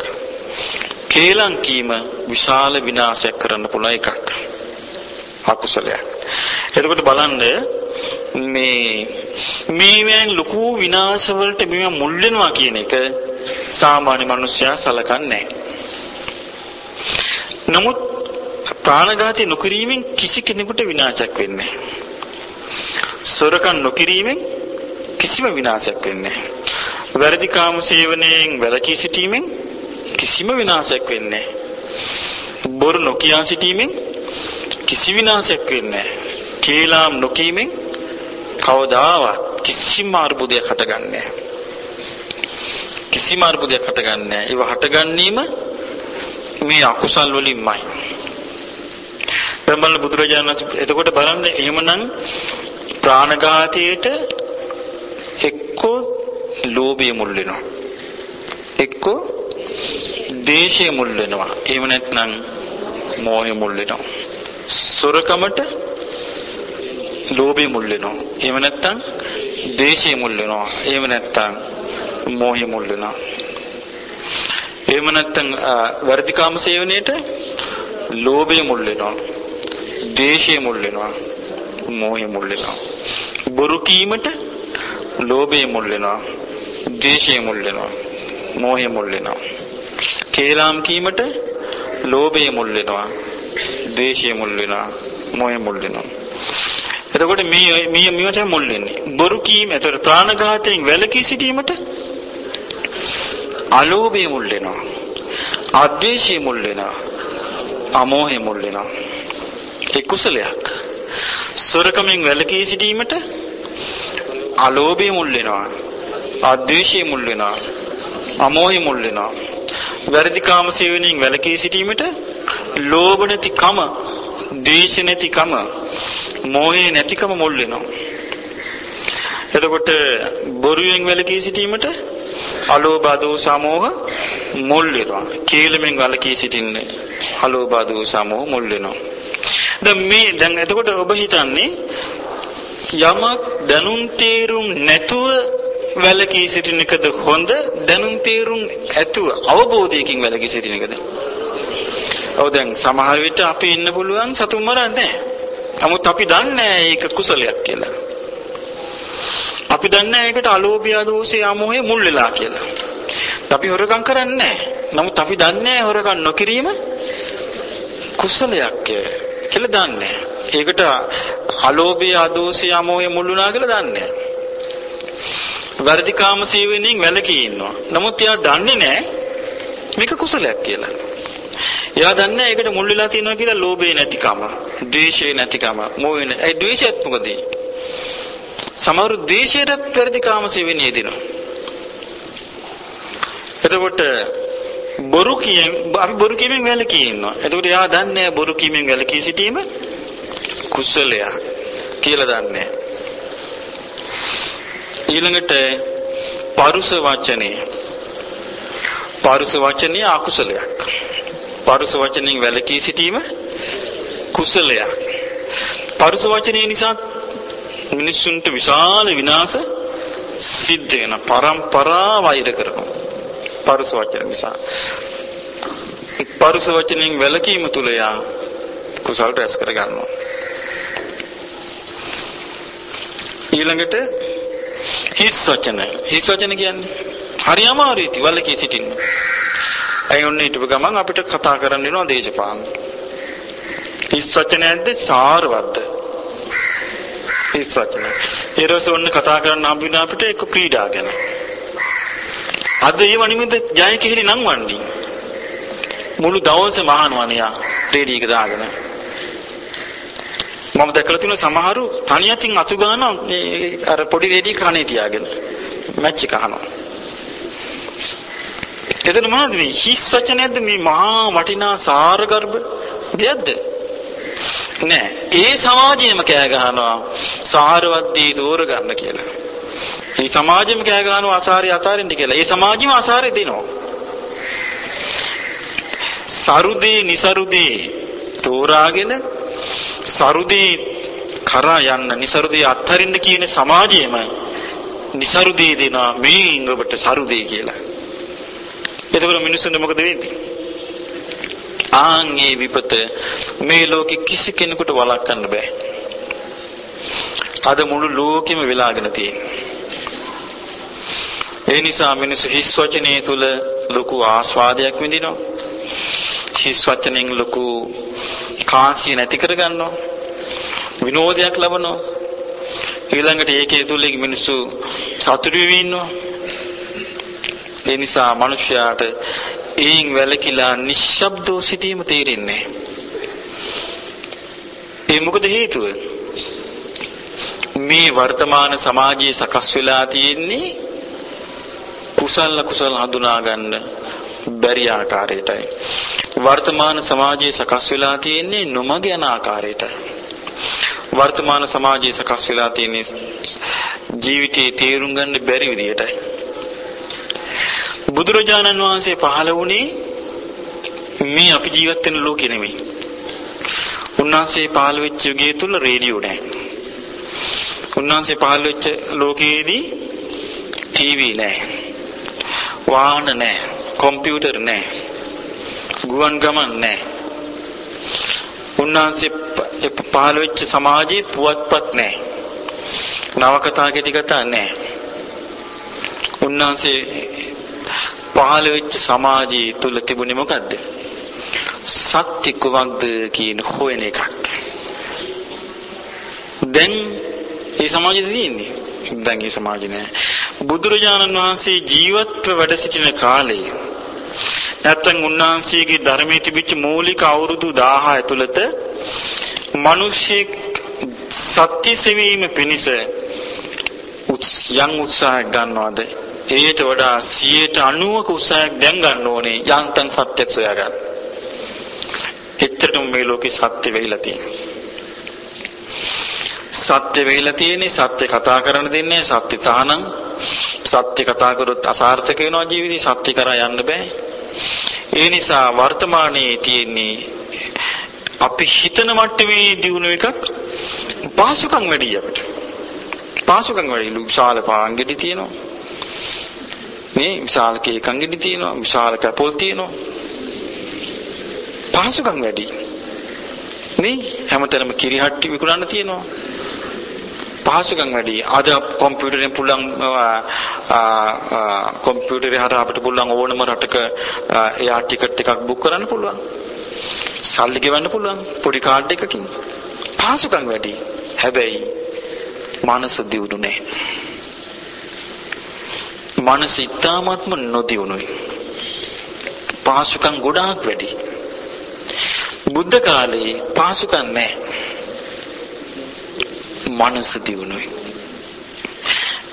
Speaker 1: කේලම් කීම විශාල විනාශයක් කරන්න පුළුවන් එකක්. අකුසලයක්. එතකොට බලන්න මේ මේවෙන් ලොකු විනාශ වලට මෙව මුල් වෙනවා කියන එක සාමාන්‍ය මිනිස්සයා සලකන්නේ නැහැ. නමුත් ප්‍රාණඝාතය නොකිරීමෙන් කිසි කෙනෙකුට විනාශයක් වෙන්නේ නැහැ. සොරකම් නොකිරීමෙන් කිසිම විනාශයක් වෙන්නේ නැහැ. වැරදි කාම සේවනයෙන් වැළකී සිටීමෙන් කිසිම විනාශයක් වෙන්නේ නැහැ. බොරු නොකියා සිටීමෙන් කිසි විනාශයක් වෙන්නේ නැහැ. කේලාම් නොකීමෙන් කවදාවත් කිසිම අර්බුදයක් හටගන්නේ නැහැ. කිසිම අර්බුදයක් හටගන්නේ නැහැ. ඒව හටගන්නීම මේ අකුසල් වලින්මයි. බ්‍රහ්මල බුදුරජාණන් වහන්සේ එතකොට බලන්න එහෙමනම් ප්‍රාණඝාතයේට එක්කෝ ලෝභය මුල් වෙනවා. එක්කෝ දේශය මුල් වෙනවා. එහෙම නැත්නම් මෝහය මුල් වෙනවා. සොරකමට ලෝභය මුල් වෙනවා. එහෙම නැත්නම් දේශය මුල් වෙනවා. එහෙම නැත්නම් මෝහය මුල් වෙනවා. එහෙම නැත්නම් වර්ධිකාම සේවනයේට ලෝභය මුල් වෙනවා. ද්වේෂය මුල් වෙනවා. මෝහය මුල් වෙනවා. බොරු කීමට ලෝභය මුල් වෙනවා. ද්වේෂය මුල් වෙනවා. මෝහය මුල් වෙනවා. කේලාම් කීමට ලෝභය මුල් වෙනවා. ද්වේෂය මුල් වෙනවා. මෝහය මුල් වෙනවා. එතකොට මේ මේ මේවට මුල් වෙන්නේ. බොරු කීම, එතකොට ප්‍රාණඝාතයෙන් වැළකී සිටීමට අලෝභය මුල් වෙනවා. අද්වේෂය මුල් වෙනවා. අමෝහය මුල් වෙනවා. ඒ කුසලයක්. සොරකමෙන් වැළකී සිටීමට අලෝභය මුල් වෙනවා. අද්වේෂය මුල් වෙනවා. අමෝහය මුල් වෙනවා. වැරදි කාම සේවනයෙන් වැළකී සිටීමට ලෝභ නැතිකම, ද්වේෂ නැතිකම, මෝහය නැතිකම මුල් වෙනවා. එතකොට බොරුවෙන් වැළකී සිටීමට අලෝභ දෝස සමෝහ මුල් වෙනවා. කීලමෙන් වැළකී සිටින්නේ අලෝභ දෝස සමෝහ මුල් වෙනවා. දැන් මේ දැන් එතකොට ඔබ හිතන්නේ යමක් දැනුම් තේරුම් නැතුව වැළකී සිටින එකද හොඳ දැනුම් තේරුම් ඇතුව අවබෝධයකින් වැළකී සිටින එකද? ඔව් දැන් සමහර විට අපි ඉන්න පුළුවන් සතුන් මරන්නේ නමුත් අපි දන්නේ ඒක කුසලයක් කියලා. අපි දන්නේ ඒකට අලෝභය දෝෂය අමෝහය මුල් වෙලා කියලා. අපි හොරකම් කරන්නේ නමුත් අපි දන්නේ හොරකම් නොකිරීම කුසලයක් කියලා දන්නේ. ඒකට අලෝභය අදෝෂය අමෝහය මුල් වුණා කියලා දන්නේ. වැරදි කාම සීවෙනින් වැළකී ඉන්නවා. නමුත් එයා දන්නේ නැහැ මේක කුසලයක් කියලා. එයා දන්නේ ඒකට මුල් වෙලා තියෙනවා කියලා ලෝභය නැතිකම, ද්වේෂය නැතිකම, මෝහය නැති. ඒ ද්වේෂයත් මොකද? සමහරු ද්වේෂයට වැරදි කාම සීවෙනිය දෙනවා. එතකොට බොරු කියෙන් අපි බොරු කීමෙන් වැළකී ඉන්නවා. එතකොට එයා දන්නේ බොරු කීමෙන් වැළකී සිටීම කුසලයක් කියලා දන්නේ. ඊළඟට පරුස වචනේ පරුස වචනේ අකුසලයක්. පරුස වචනෙන් වැළකී සිටීම කුසලයක්. පරුස වචනේ නිසා මිනිසුන්ට විශාල විනාශ සිද්ධ වෙන පරම්පරා වෛර කරනවා. පරුස වචන නිසා. පරුස වචනෙන් වැළකීම තුල යා කුසල රැස් කර ගන්නවා. ඊළඟට හිස් වචන. හිස් වචන කියන්නේ හරි අමාරුයි ඉති වැළකී සිටින්න. ඇයි ඔන්න ඊටපු ගමන් අපිට කතා කරන්න වෙනවා දේශපාලන. හිස් වචනයක්ද සාරවත්ද? හිස් වචන. ඊට ඔන්න කතා කරන්න හම්බුනා අපිට එක්ක ක්‍රීඩා ගැන. අද ඒ වනිමින්ද ජය කිහිලි නම් වන්නේ. මුළු දවසම අහනවනේ යා රේඩියෝ එක දාගෙන. මම දැකලා තියෙන සමහරු තනියටින් අතු ගන්නවා මේ අර පොඩි රේඩියෝ කනේ තියාගෙන මැච් එක අහනවා. එතන මොනවද මේ හිස් වචනයක්ද මේ මහා වටිනා සාරගර්භ දෙයක්ද? නෑ. ඒ සමාජයේම කෑ ගහනවා සාරවත් දේ දෝර ගන්න කියලා. මේ සමාජෙම කෑ ගහනවා අසාරය අතාරින්න කියලා. ඒ සමාජෙම අසාරය දෙනවා. සරුදී નિසරුදී තෝරාගෙන සරුදී කරා යන්න નિසරුදී අත්හරින්න කියන සමාජයේම નિසරුදී දෙනවා මේ ඔබට සරුදී කියලා. එතකොට මිනිස්සුන්ට මොකද වෙන්නේ? ආන්ගේ විපත මේ ලෝකෙ කිසි කෙනෙකුට වළක්වන්න බෑ. අද මුළු ලෝකෙම වෙලාගෙන තියෙනවා. ඒ නිසා මිනිස්සු හිස් වචනේ තුල ලොකු ආස්වාදයක් විඳිනවා. හිස් වචනෙන් ලොකු කාසිය නැති කරගන්නවා. විනෝදයක් ලබනවා. ඊළඟට ඒකේ තුල මිනිස්සු සතුටු වෙවි ඉන්නවා. ඒ නිසා මිනිස්යාට ඒන් වැළකීලා නිශ්ශබ්දව සිටීම තේරෙන්නේ ඒ මොකද හේතුව? මේ වර්තමාන සමාජයේ සකස් වෙලා තියෙන්නේ කුසල කුසල හඳුනා ගන්න බැරි ආකාරයටයි. වර්තමාන සමාජයේ සකස් වෙලා තියෙන්නේ නොමග යන ආකාරයටයි. වර්තමාන සමාජයේ සකස් වෙලා තියෙන්නේ ජීවිතේ තේරුම් ගන්න බැරි විදියටයි. බුදුරජාණන් වහන්සේ පහළ වුණේ මේ අපි ජීවත් වෙන ලෝකෙ නෙමෙයි. උන්වහන්සේ පහළ වෙච්ච යුගය තුල රේඩියෝ නැහැ. උන්වහන්සේ පහළ වෙච්ච ලෝකයේදී ටීවී නැහැ. වාහන නැහැ. කම්පියුටර් නැහැ. ගුවන් ගමන් නැහැ. උන්වහන්සේ පහළ වෙච්ච සමාජයේ පුවත්පත් නැහැ. නවකතා කෙටි කතා නැහැ. උන්වහන්සේ පහළ වෙච්ච සමාජය තුල තිබුණේ මොකද්ද? සත්‍ය කුමක්ද කියන හොයන එකක්. දැන් මේ සමාජෙද තියෙන්නේ? දැන් මේ සමාජෙ නෑ. බුදුරජාණන් වහන්සේ ජීවත්ව වැඩ සිටින කාලේ නැත්තම් උන්වහන්සේගේ ධර්මයේ තිබිච්ච මූලික අවුරුදු 1000 ඇතුළත මිනිස්සෙක් සත්‍ය සෙවීම පිණිස යම් උත්සාහයක් ගන්නවද ඒට වඩා 90ක උත්සාහයක් දැන් ගන්න ඕනේ යන්තම් සත්‍යයක් සොයාගන්න. එච්චරටම මේ ලෝකේ සත්‍ය වෙයිලා තියෙනවා. සත්‍ය වෙයිලා තියෙන්නේ සත්‍ය කතා කරන්න දෙන්නේ සත්‍ය තහනම් සත්‍ය කතා කරොත් අසාර්ථක වෙනවා ජීවිතේ සත්‍ය කරා යන්න බෑ. ඒ නිසා වර්තමානයේ තියෙන්නේ අපි හිතන මට්ටමේ දියුණු එකක් පාසුකම් වැඩි අපිට. පාසුකම් වැඩි විශාල පාංගෙඩි තියෙනවා. මේ විශාල කේකංගෙඩි තියෙනවා විශාල කැපොල් තියෙනවා. පහසුකම් වැඩි. නේ හැමතැනම කිරිහට්ටි විකුණන්න තියෙනවා. පහසුකම් වැඩි. අද කම්පියුටරෙන් පුළුවන් කම්පියුටරේ හරහා අපිට පුළුවන් ඕනම රටක එයා ටිකට් එකක් බුක් කරන්න පුළුවන්. සල්ලි ගෙවන්න පුළුවන් පොඩි කාඩ් එකකින්. පහසුකම් වැඩි. හැබැයි මනස දියුණු නැහැ. මනස ඉතාමත්ම නොදියුණුයි. පහසුකම් ගොඩාක් වැඩි. බුද්ධ කාලේ පහසුකම් නැහැ. මනස දියුණුයි.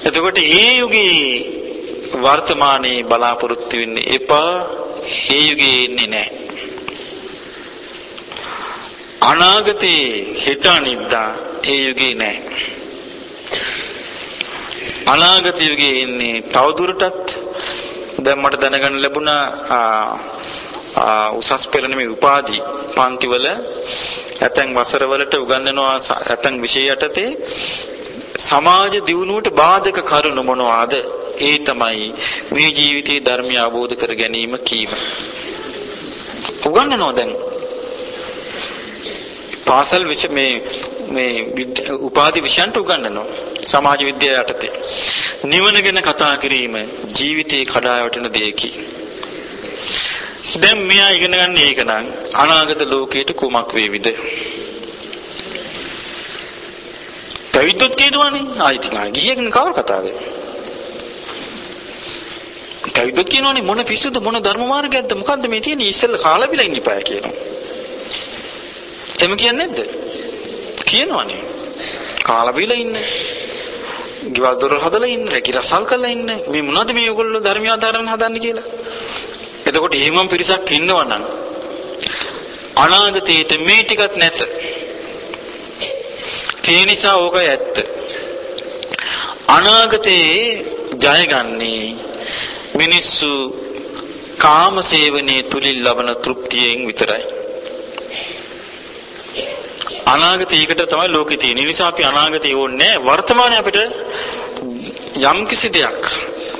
Speaker 1: එතකොට ඒ යුගයේ වර්තමානයේ බලාපොරොත්තු වෙන්නේ එපා ඒ යුගයේ ඉන්නේ නැහැ. අනාගතේ හෙට අනිද්දා ඒ යුගේ නැහැ. අනාගත යුගයේ ඉන්නේ තවදුරටත් දැන් මට දැනගන්න ලැබුණා උසස් පෙළ නෙමෙයි උපාධි පන්තිවල ඇතැම් වසරවලට උගන්වනවා ඇතැම් විෂය යටතේ සමාජ දියුණුවට බාධක කරුණු මොනවාද? ඒ තමයි මේ ජීවිතයේ ධර්මය අවබෝධ කර ගැනීම කීම. උගන්වනවා දැන්. පාසල් විෂ මේ මේ උපාධි විෂයන්ට උගන්වනවා. සමාජ විද්‍යාව යටතේ. නිවන ගැන කතා කිරීම ජීවිතේ කඩා වැටෙන දෙයකි. දැන් මෙයා ඉගෙන ගන්න ඒක නම් අනාගත ලෝකයට කුමක් වේවිද? පැවිද්දොත් කියනවනේ ආයිත් නා ගියගෙන කවර කතාවද? පැවිද්දොත් කියනවනේ මොන පිස්සුද මොන ධර්ම මාර්ගයක්ද මොකද්ද මේ තියෙන්නේ ඉස්සෙල්ලා කාලා බිලා ඉන්න ඉපාය කියනවා. එහෙම කියන්නේ නැද්ද? කියනවනේ. කාලා බිලා ඉන්න. ගෙවල් දොර හදලා ඉන්න, රැකී රසල් කරලා ඉන්න. මේ මොනවද මේ ඔයගොල්ලෝ ධර්මය ආධාරණ හදන්නේ කියලා? එතකොට එහෙමම පිරිසක් ඉන්නවනම් අනාගතයේට මේ ටිකත් නැත. ඒ නිසා ඕක ඇත්ත. අනාගතයේ ජයගන්නේ මිනිස්සු කාම සේවනයේ තුලින් ලබන තෘප්තියෙන් විතරයි. අනාගතයකට තමයි ලෝකෙ තියෙන්නේ. නිසා අපි අනාගතය ඕනේ වර්තමානයේ අපිට යම් කිසි දෙයක්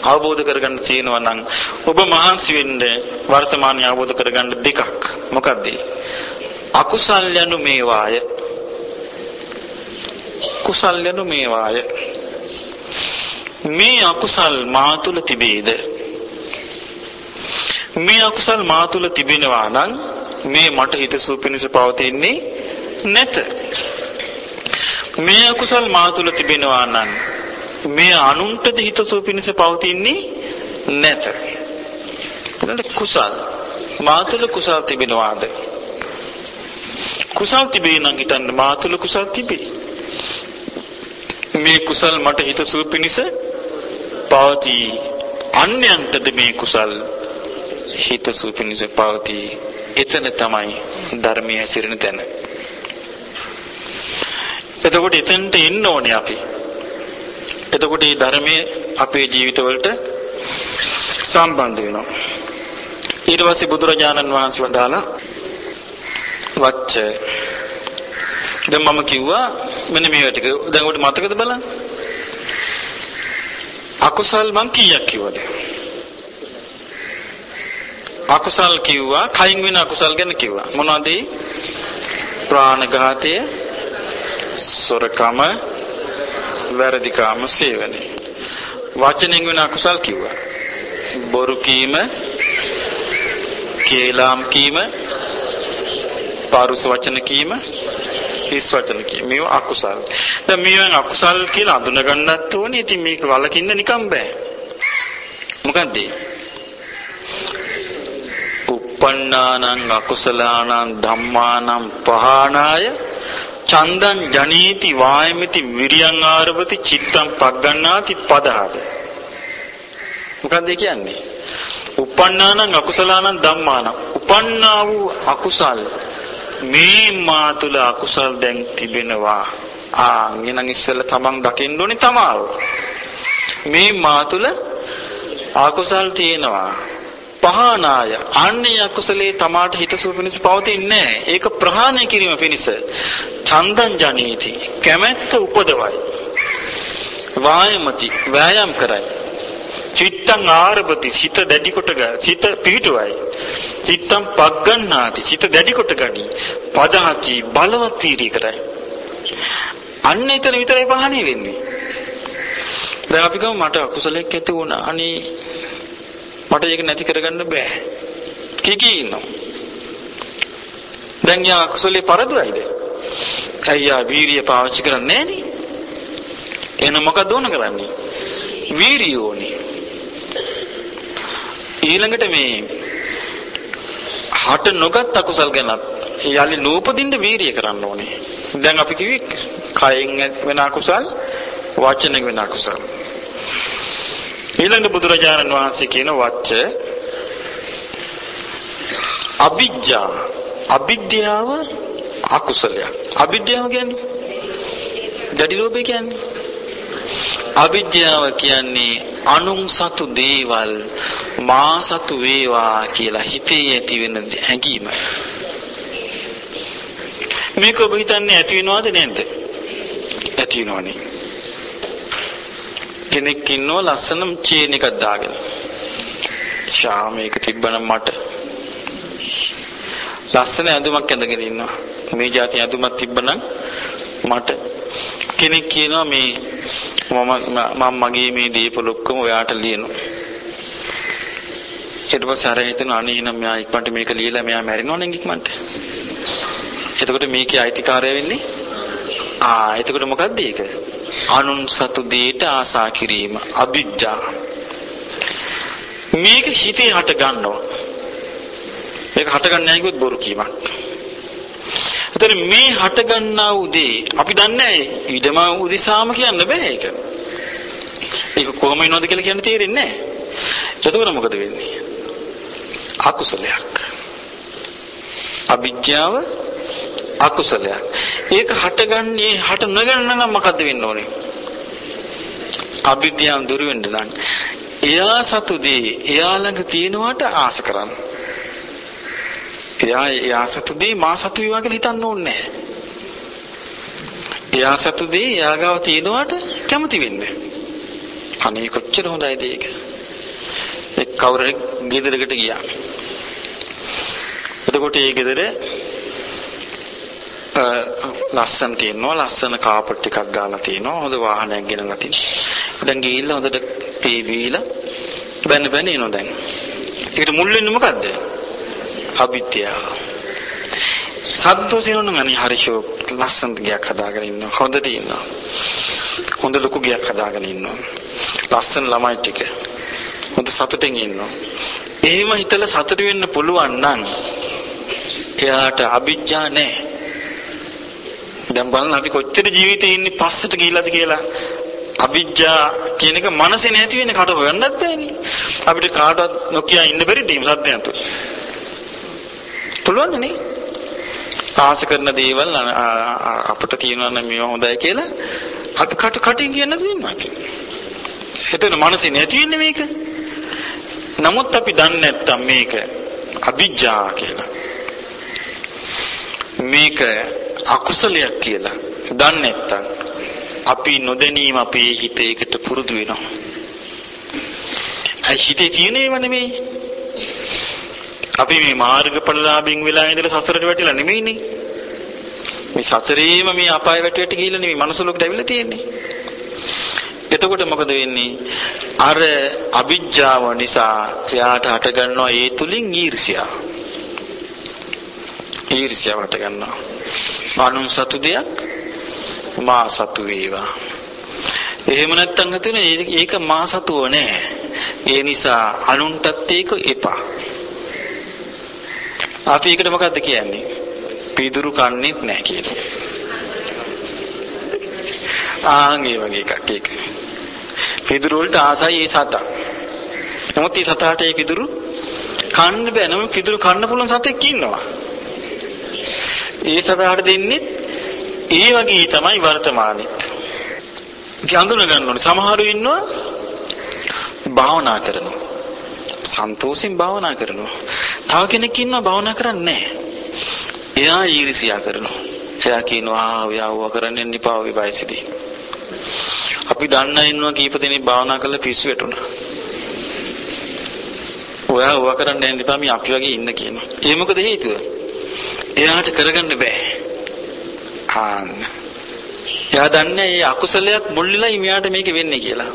Speaker 1: අවබෝධ කරගන්න තියෙනවා නම් ඔබ මහන්සි වෙන්න වර්තමානයේ අවබෝධ කරගන්න දෙකක්. මොකක්ද? අකුසල් යනු මේවාය. කුසල් යනු මේවාය. මේ අකුසල් මා තුල තිබේද? මේ අකුසල් මා තුල තිබෙනවා නම් මේ මට හිතසුව පිණිස පවතින්නේ නැත. මේ අකුසල් මා තුල තිබෙනවා නම් මේ අනුන්ටද හිතසුව පිණිස පවතින්නේ නැත. එතකොට කුසල් මා තුල කුසල් තිබෙනවාද? කුසල් තිබේ නම් හිතන්න මා තුල කුසල් තිබේ. මේ කුසල් මට හිතසුව පිණිස පවතී. අන්‍යයන්ටද මේ කුසල් හිතසුව පිණිස පවතී. එතන තමයි ධර්මයේ හැසිරෙන තැන. එතකොට එතනට එන්න ඕනේ අපි. එතකොට මේ ධර්මයේ අපේ ජීවිතවලට සම්බන්ධ වෙනවා. ඊට පස්සේ බුදුරජාණන් වහන්සේ වදාලා වච්ච දැන් මම කිව්වා මෙන්න මේ ටික. දැන් ඔබට මතකද බලන්න? අකුසල් මං කීයක් කිව්වද? අකුසල් කිව්වා කයින් වෙන අකුසල් ගැන කිව්වා. මොනවද ප්‍රාණඝාතය සොරකම වැරදිකාම සේවනය. වචනෙන් වෙන අකුසල් කිව්වා. බොරු කීම කේලාම් කීම පාරුස වචන කීම හිස් වචන කීම. මේව අකුසල්. දැන් මේවෙන් අකුසල් කියලා අඳුන ගන්නත් ඕනේ. ඉතින් මේක වලකින්න නිකම් බෑ. මොකද්ද? uppannānaṁ akusalaanaṁ dhammānaṁ pahānāය චන්දං ජනීති වායමිති විරියං ආරවති චිත්තං පග්ගණ්ණාති පදහද මොකක්ද කියන්නේ? uppannānaṁ akusalaanaṁ dhammānaṁ උපන්නා වූ අකුසල් මේ මා තුල අකුසල් දැන් තිබෙනවා. ආ ඊනම් ඉස්සෙල්ලා තමන් දකින්න ඕනේ තමාව. මේ මා තුල අකුසල් තියෙනවා. පහනාය. අන්නේ අකුසලේ තමාට හිතසුව පිණිස පවතින්නේ ඒක ප්‍රහාණය කිරීම පිණිස. චන්දං ජනීති. කැමැත්ත උපදවයි. වායමති. වෑයම් කරයි. චිත්තං ආරභති සිත දැඩි කොට සිත පිහිටුවයි. චිත්තං පග්ගණ්ණාති. සිත දැඩි කොට ගනි. පදහති. බලවත් තීරී කරයි. අන්න එතන විතරයි පහණේ වෙන්නේ. දැන් අපි ගමු. මට අකුසලයක් ඇති වුණා. අනේ මට ඒක නැති කරගන්න බෑ. කීකී ඉන්නවා? දැන් යා අකුසලේ පරදුයිද අයියා වීරිය පාවිච්චි කරන්නේ නෑනේ? එහෙනම් මොකද ඕන කරන්නේ? වීරිය ඕනේ. ඊළඟට මේ හට නොගත් අකුසල් ගැනත් යලි නූපදින්න වීරිය කරන්න ඕනේ. දැන් අපි කිව්වේ කයෙන් වෙන අකුසල් වචනෙන් වෙන අකුසල්. ඊළඟ බුදුරජාණන් වහන්සේ කියන වච්ච අවිජ්ජා අවිද්‍යාව අකුසලයක්. අවිද්‍යාව කියන්නේ? දැඩි ලෝභය කියන්නේ? අවිද්‍යාව කියන්නේ අනුන් සතු දේවල් මා සතු වේවා කියලා හිතේ ඇති වෙන හැඟීම. මේක ඔබ හිතන්නේ ඇති වෙනවද නැද්ද? ඇති වෙනවනේ. කෙනෙක් ඉන්නව ලස්සන චේන් එකක් දාගෙන. ෂා මේක තිබ්බනම් මට ලස්සන ඇඳුමක් ඇඳගෙන ඉන්නවා. මේ જાති ඇඳුමක් තිබ්බනම් මට කෙනෙක් කියනවා මේ මම මම මගේ මේ දීපල ඔක්කොම ඔයාට ලියනවා. ඊට පස්සේ අර හිතන අනේ නම් මෙයා ඉක්මනට මේක ලියලා මෙයා මැරෙනවනේ ඉක්මනට. එතකොට මේකේ අයිතිකාරය වෙන්නේ ආ එතකොට මොකක්ද ඒක? අනුන් සතු දෙයට ආසා කිරීම අවිජ්ජා මේක හිතේ හට ගන්නවා. මේක හට ගන්න නැහැ කිව්වොත් බොරු කීමක්. ඒතර මේ හට ගන්නා උදේ අපි දන්නේ ඊදම උදිසාම කියන්න බෑ ඒක. ඒක කොහොම වෙනවද කියලා කියන්න තේරෙන්නේ නැහැ. එතකොට මොකද වෙන්නේ? අකුසලයක්. අවිජ්ජාව අකුසලයක්. ඒක හටගන්නේ හට නොගන්න නම් මොකද්ද වෙන්න ඕනේ? අවිද්‍යාව දුරු වෙන්න නම් එයා සතුදී එයා ළඟ තියෙනවට ආස කරන්න. එයා එයා සතුදී මා සතු වේවා කියලා හිතන්න ඕනේ නැහැ. එයා සතුදී එයා ගාව තියෙනවට කැමති වෙන්නේ. අනේ කොච්චර හොඳයිද ඒක. එක් කවුරුහරි ගෙදරකට ගියා. එතකොට ඒ ගෙදර ලස්සන තියෙනවා ලස්සන කාපට් ටිකක් දාලා තියෙනවා හොඳ වාහනයක් ගෙනලා තියෙනවා දැන් ගිහිල්ලා හොඳට පීවිලා බැන බැන එනවා දැන්. ඒකට මුල් වෙන්නේ මොකද්ද? අවිද්‍යාව. සද්දෝසිනු නම් අනේ හරිෂෝ ලස්සන ගයක් හදාගෙන ඉන්නවා. හොඳ තියෙනවා. හොඳ ලොකු ගයක් හදාගෙන ඉන්නවා. ලස්සන ළමයි ටික. හොඳ සතුටින් ඉන්නවා. එහෙම හිතලා සතුට වෙන්න පුළුවන් නම් එයාට අවිජ්ජා නැහැ. දැන් බලන්න අපි කොච්චර ජීවිතේ ඉන්නේ පස්සට ගිහිල්ලාද කියලා. අවිජ්ජා කියන එක මනසේ නැති වෙන්නේ කට හොයන්නත් බෑනේ. අපිට කාටවත් නොකිය ඉන්න බැරිද මේ සත්‍යයන්ත? පුළුවන් නේ? ආස කරන දේවල් අපිට තියෙනවා නම් මේවා හොඳයි කියලා අපි කට කටින් කියන්න දෙන්නවා. එතන මනසේ නැති වෙන්නේ මේක. නමුත් අපි දන්නේ නැත්තම් මේක අවිජ්ජා කියලා. මේක අකුසලයක් කියලා දන්නේ නැත්තම් අපි නොදැනීම අපේ හිතේකට පුරුදු වෙනවා. අයි හිතේ තියෙන ඒවා නෙමෙයි. අපි මේ මාර්ගඵලලාභින් වෙලා ඉඳලා සසරට වැටිලා නෙමෙයිනේ. මේ සසරේම මේ අපාය වැටෙට ගිහිල්ලා නෙමෙයි මනුස්ස ලෝකෙට ඇවිල්ලා තියෙන්නේ. එතකොට මොකද වෙන්නේ? අර අවිජ්ජාව නිසා එයාට හට ගන්නවා ඒ තුලින් ඊර්ෂ්‍යාව. ඊර්ෂ්‍යාව හට ගන්නවා. අනුන් සතු දෙයක් මා සතු වේවා. එහෙම නැත්තම් හිතෙන ඒක මා සතුව නෑ. ඒ නිසා අනුන්ටත් ඒක එපා. අපි ඒකට මොකද්ද කියන්නේ? පිදුරු කන්නේත් නෑ කියලා. ආන් ඒ වගේ එකක් ඒක. පිදුරු වලට ආසයි ඒ සතා. නමුත් මේ සතාට ඒ පිදුරු කන්න බෑ. නමුත් පිදුරු කන්න පුළුවන් සතෙක් ඉන්නවා. ඒ සතාට දෙන්නේ ඒ වගේ තමයි වර්තමානෙත්. ඉතින් අඳුන ගන්න ඕනේ. සමහරු ඉන්නවා භාවනා කරනවා. සන්තෝෂෙන් භාවනා කරනවා. තව කෙනෙක් ඉන්නවා භාවනා කරන්නේ නැහැ. එයා ඊර්ෂියා කරනවා. එයා කියනවා ආ ඔයා වුව කරන්නේ නිපා වගේ බයසිදී. අපි දන්න ඉන්නවා කීප දෙනෙක් භාවනා කරලා පිස්සු වැටුණා. ඔයා වුව කරන්නේ නැහැ නිපා මේ අපි වගේ ඉන්න කියනවා. ඒ මොකද හේතුව? එයාට කරගන්න බෑ. ආන්න. එයා දන්නේ මේ අකුසලයක් මුල්ලිලා මෙයාට මේක වෙන්නේ කියලා.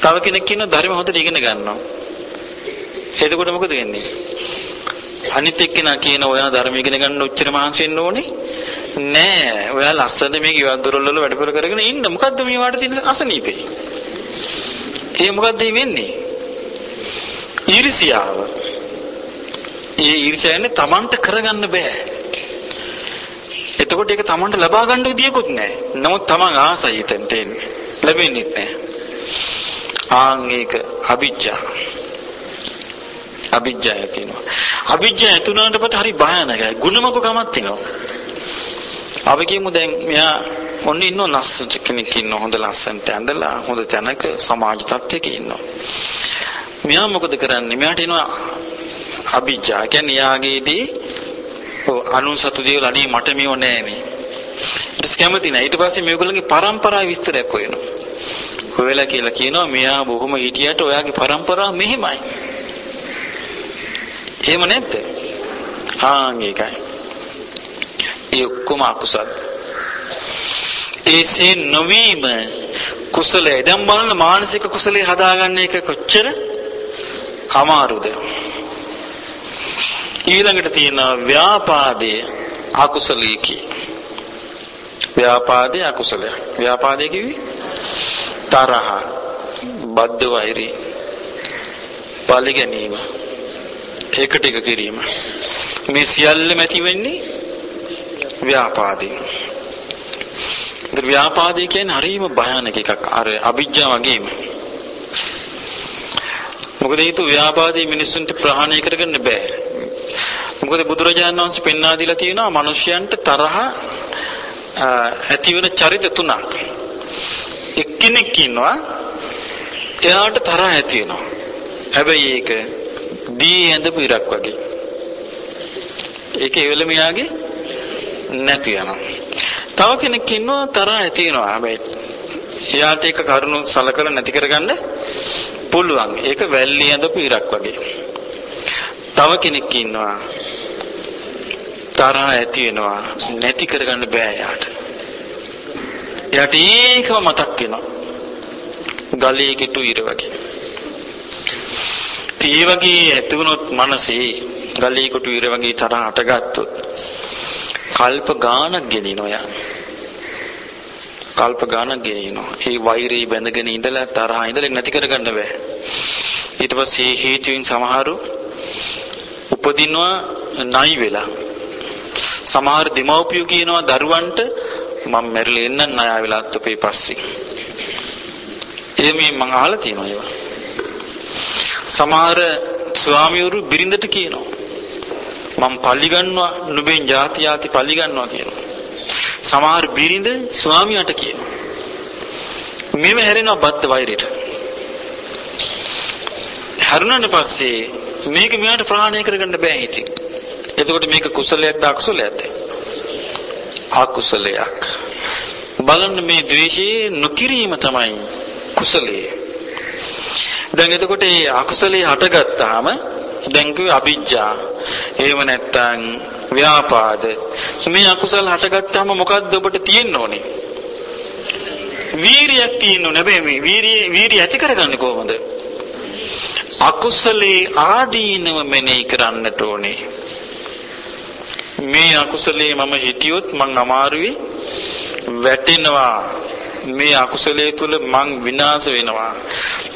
Speaker 1: තව කෙනෙක් ඉන්නවා ධර්ම හොඳට ඉගෙන ගන්නවා. එතකොට මොකද වෙන්නේ? අනිත් එක්කෙනා කියන ඔයා ධර්ම ඉගෙන ගන්න උච්චර මහන්සි වෙන්න ඕනේ නෑ. ඔයා ලස්සනට මේ ගෙවල් දොරවල් වල වැඩපොළ කරගෙන ඉන්න. මොකද්ද මේ වාට තියෙන අසනීපේ? ඒ මොකද්ද වෙන්නේ? ඊර්ෂියාව. ඒ ඊර්ෂ්‍යාවනේ Tamanට කරගන්න බෑ. එතකොට ඒක Tamanට ලබා ගන්න විදියකුත් නැහැ. නමුත් Taman ආසයි හිතෙන්ට එන්නේ. ලැබෙන්නේ නැහැ. ආන් ඒක අවිජ්ජා. අවිජ්ජාය තියෙනවා. අවිජ්ජා ඇතුණාට පස්සේ හරි භයානකයි. ගුණමක කමක් තියෙනවා. අපි කියමු දැන් මෙයා ඔන්න ඉන්න ලස්සන කෙනෙක් ඉන්න හොඳ ලස්සනට ඇඳලා හොඳ තැනක සමාජ තත්ත්වයක ඉන්නවා. මෙයා මොකද කරන්නේ? මෙයාට එනවා අවිජ්ජා. කියන්නේ යාගේදී අනුන් සතු දේවල් අනේ මට මේව නෑනේ. ඊට කැමති නෑ. ඊට පස්සේ මේගොල්ලන්ගේ පරම්පරාව විස්තරයක් හොයනවා. හොයලා කියලා කියනවා මෙයා බොහොම හිටියට ඔයාගේ පරම්පරාව මෙහෙමයි. එහෙම නැද්ද? ආන් ඒකයි. ඒ ඔක්කොම අකුසල්. ඒසේ නොවීම කුසලයේ දැන් බලන්න මානසික කුසලයේ හදාගන්න එක කොච්චර අමාරුද? ඊළඟට තියෙනවා ව්‍යාපාදයේ අකුසලීකි. ව්‍යාපාදයේ අකුසලය. ව්‍යාපාදයේ කිව්වේ තරහ, බද්ධ වෛරී, පලි ගැනීම, එකට එක කිරීම. මේ සියල්ලම ඇති වෙන්නේ ව්‍යාපාදයෙන්. ඒත් ව්‍යාපාදය කියන්නේ හරිම භයානක එකක්. අර අවිජ්ජා වගේම. මොකද හේතු ව්‍යාපාදී මිනිස්සුන්ට ප්‍රහාණය කරගන්න බෑ. මොකද බුදුරජාණන් වහන්සේ පෙන්වා දීලා තියෙනවා මිනිසයන්ට තරහ ඇති වෙන චරිත තුනක්. එක්කෙනෙක් ඉන්නවා එයාට තරහ ඇති වෙනවා. හැබැයි ඒක දී ඇඳපු ඉරක් වගේ. ඒක එවලම යාගේ නැති යනවා. තව කෙනෙක් ඉන්නවා තරහ ඇති වෙනවා. හැබැයි එයාට ඒක කරුණු සලකලා නැති කරගන්න පුළුවන්. ඒක වැල්ලි ඇඳපු ඉරක් වගේ. තව කෙනෙක් ඉන්නවා තරහ ඇති වෙනවා නැති කරගන්න බෑ යාට. එයාට ඒකම මතක් වෙනවා. ගලේ කෙටු ඉර වගේ. ඒ වගේ ඇති වුණොත් මනසේ ගලේ කෙටු ඉර වගේ තරහ අටගත්තොත් කල්ප ගානක් ගෙනිනවා යා. කල්ප ගානක් ගෙනිනවා. ඒ වෛරී බැඳගෙන ඉඳලා තරහ ඉඳලා නැති කරගන්න බෑ. ඊට පස්සේ හේතුවෙන් සමහරු උපදිනවා නයි වෙලා. සමහර දෙමව්පියෝ කියනවා දරුවන්ට මම මැරිලා එන්න ණය වෙලාත් අපේ පස්සේ. ඒ මේ මම අහලා තියෙනවා ඒවා. සමහර ස්වාමිවරු බිරිඳට කියනවා මම පල්ලි ගන්නවා නුඹෙන් ಜಾති ಜಾති පල්ලි ගන්නවා කියනවා. සමහර බිරිඳ ස්වාමියාට කියනවා. මෙව හැරෙනවා බද්ද වෛරයට. හැරුණාට පස්සේ මේක මෙයාට ප්‍රහාණය කරගන්න බෑ ඉතින්. එතකොට මේක කුසලයක්ද අකුසලයක්ද? අකුසලයක්. බලන්න මේ ද්වේෂයේ නොකිරීම තමයි කුසලයේ. දැන් එතකොට මේ අකුසලයේ හටගත්තාම දැන් කිව්වේ අවිජ්ජා. එහෙම නැත්නම් ව්‍යාපාද. මේ අකුසල් හටගත්තාම මොකද්ද ඔබට තියෙන්න ඕනේ? වීරියක් තියෙන්න ඕනේ. හැබැයි මේ වීරිය වීරිය ඇති කරගන්නේ කොහොමද? අකුසලේ ආදීනව මෙනෙහි කරන්නට ඕනේ. මේ අකුසලේ මම හිටියොත් මං අමාරුවේ වැටෙනවා. මේ අකුසලයේ තුල මං විනාශ වෙනවා.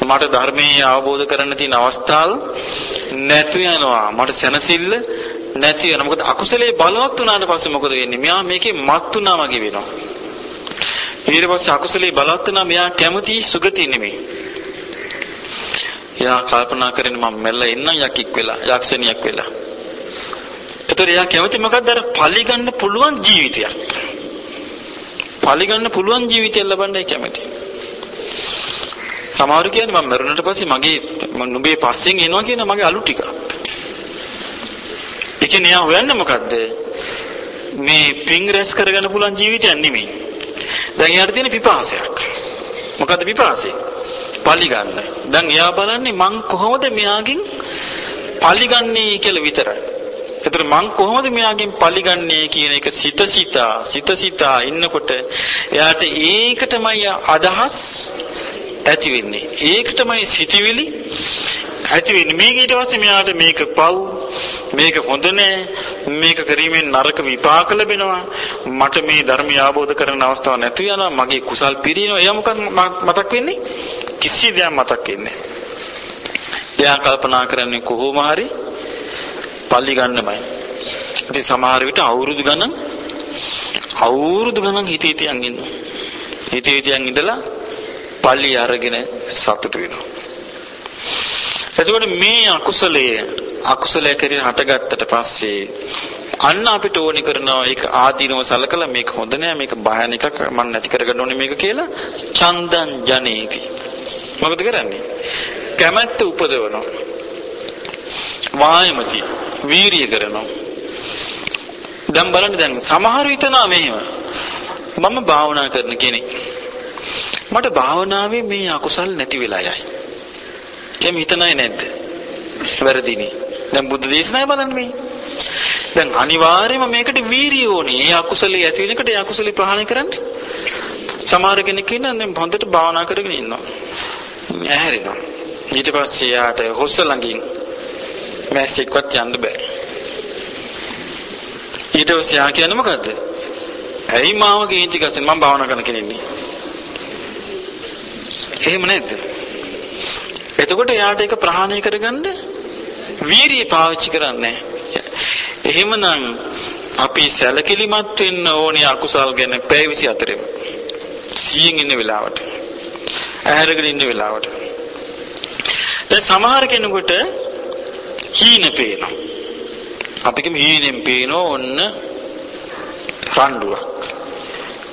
Speaker 1: මට ධර්මයේ අවබෝධ කරගන්න තියෙන අවස්ථාව නැතු වෙනවා මට සැනසෙල්ල නැති වෙනවා. මොකද අකුසලයේ බලවත් වුණාට පස්සේ මොකද වෙන්නේ? මෙයා මේකේ මත් වුණා වගේ වෙනවා. ඊට පස්සේ අකුසලයේ බලවත් වුණා. මෙයා කැමති සුගතිය නෙමෙයි. එයා කල්පනා කරන්නේ මම මෙල්ල ඉන්නම් යකෙක් වෙලා යක්ෂණියක් වෙලා ඒතර එයා කැමති මොකද්ද අර පලි ගන්න පුළුවන් ජීවිතයක් පලි ගන්න පුළුවන් ජීවිතයක් ලබන්නයි කැමති සමහර කියන්නේ මම මරුණට පස්සේ මගේ නුඹේ පස්සෙන් එනවා කියන මගේ අලු ටික. ඒ කියන්නේ එයා හොයන්නේ මොකද්ද? මේ පිං රැස් කරගන්න පුළුවන් ජීවිතයක් නෙමෙයි. දැන් එයාට තියෙන පිපාසයක්. මොකද්ද පිපාසය? පලි ගන්න. දැන් එයා බලන්නේ මං කොහොමද මෙයාගෙන් පලි ගන්නේ කියලා විතරයි. ඒතර මං කොහොමද මෙයාගෙන් පලිගන්නේ කියන එක සිත සිතා සිත සිතා ඉන්නකොට එයාට ඒකටමයි අදහස් ඇති වෙන්නේ. ඒක තමයි සිටිවිලි ඇති වෙන්නේ. මේක ඊට පස්සේ මෙයාට මේක පව් මේක හොඳ නෑ. මේක කිරීමෙන් නරක විපාක ලැබෙනවා. මට මේ ධර්මය අවබෝධ කරගන්න අවස්ථාවක් නැති වෙනවා. මගේ කුසල් පිරිනවා එයා මොකක්ද මතක් වෙන්නේ? කිසි දෙයක් මතක් වෙන්නේ එයා කල්පනා කරන්නේ කොහොම හරි පල්ලි ගන්නමයි. ඉතින් සමහර විට අවුරුදු ගණන් අවුරුදු ගණන් හිතේ තියන් ඉන්නවා. හිතේ තියන් ඉඳලා පල්ලි අරගෙන සතුට වෙනවා. එතකොට මේ අකුසලයේ අකුසලයේ කෙරෙහි හටගත්තට පස්සේ අන්න අපිට ඕනි කරනවා ඒක ආදීනව සලකලා මේක හොඳ නෑ මේක භයානක මම නැති කරගන්න ඕනේ මේක කියලා චන්දං ජනේති. මොකද කරන්නේ? කැමැත්ත උපදවනවා. වායමති වීරිය කරනවා. දැන් බලන්න දැන් සමහර විටනා මෙහෙම මම භාවනා කරන කෙනෙක් මට භාවනාවේ මේ අකුසල් නැති වෙලා යයි. එහෙම හිතනයි නැද්ද? වැරදිනේ. දැන් බුද්ධ දේශනාව බලන්න මේ. දැන් අනිවාර්යයෙන්ම මේකට වීරිය ඕනේ. ඒ අකුසලයේ ඇති වෙනකොට ඒ අකුසලේ ප්‍රහාණය කරන්න. සමහර කෙනෙක් ඉන්නවා දැන් හොඳට භාවනා කරගෙන ඉන්නවා. ඇහැරෙනවා. ඊට පස්සේ යාට හොස්ස ළඟින් මැස්සෙක්වත් යන්න බෑ. ඊට පස්සේ යා කියන්නේ මොකද්ද? ඇයි මාව කේන්ති ගස්සෙන් මම භාවනා කරන කෙනෙක් නේ. එහෙම නැද්ද? එතකොට එයාට ඒක ප්‍රහාණය කරගන්න වීරිය පාවිච්චි කරන්නේ එහෙමනම් අපි සැලකිලිමත් වෙන්න ඕනේ අකුසල් ගැන පැය 24ෙම. සියෙන් ඉන්න වෙලාවට. ඇහැරගෙන ඉන්න වෙලාවට. දැන් සමහර කෙනෙකුට හීන පේනවා. අපි කිව්ව හීනෙන් පේනවා ඔන්න රණ්ඩුවක්.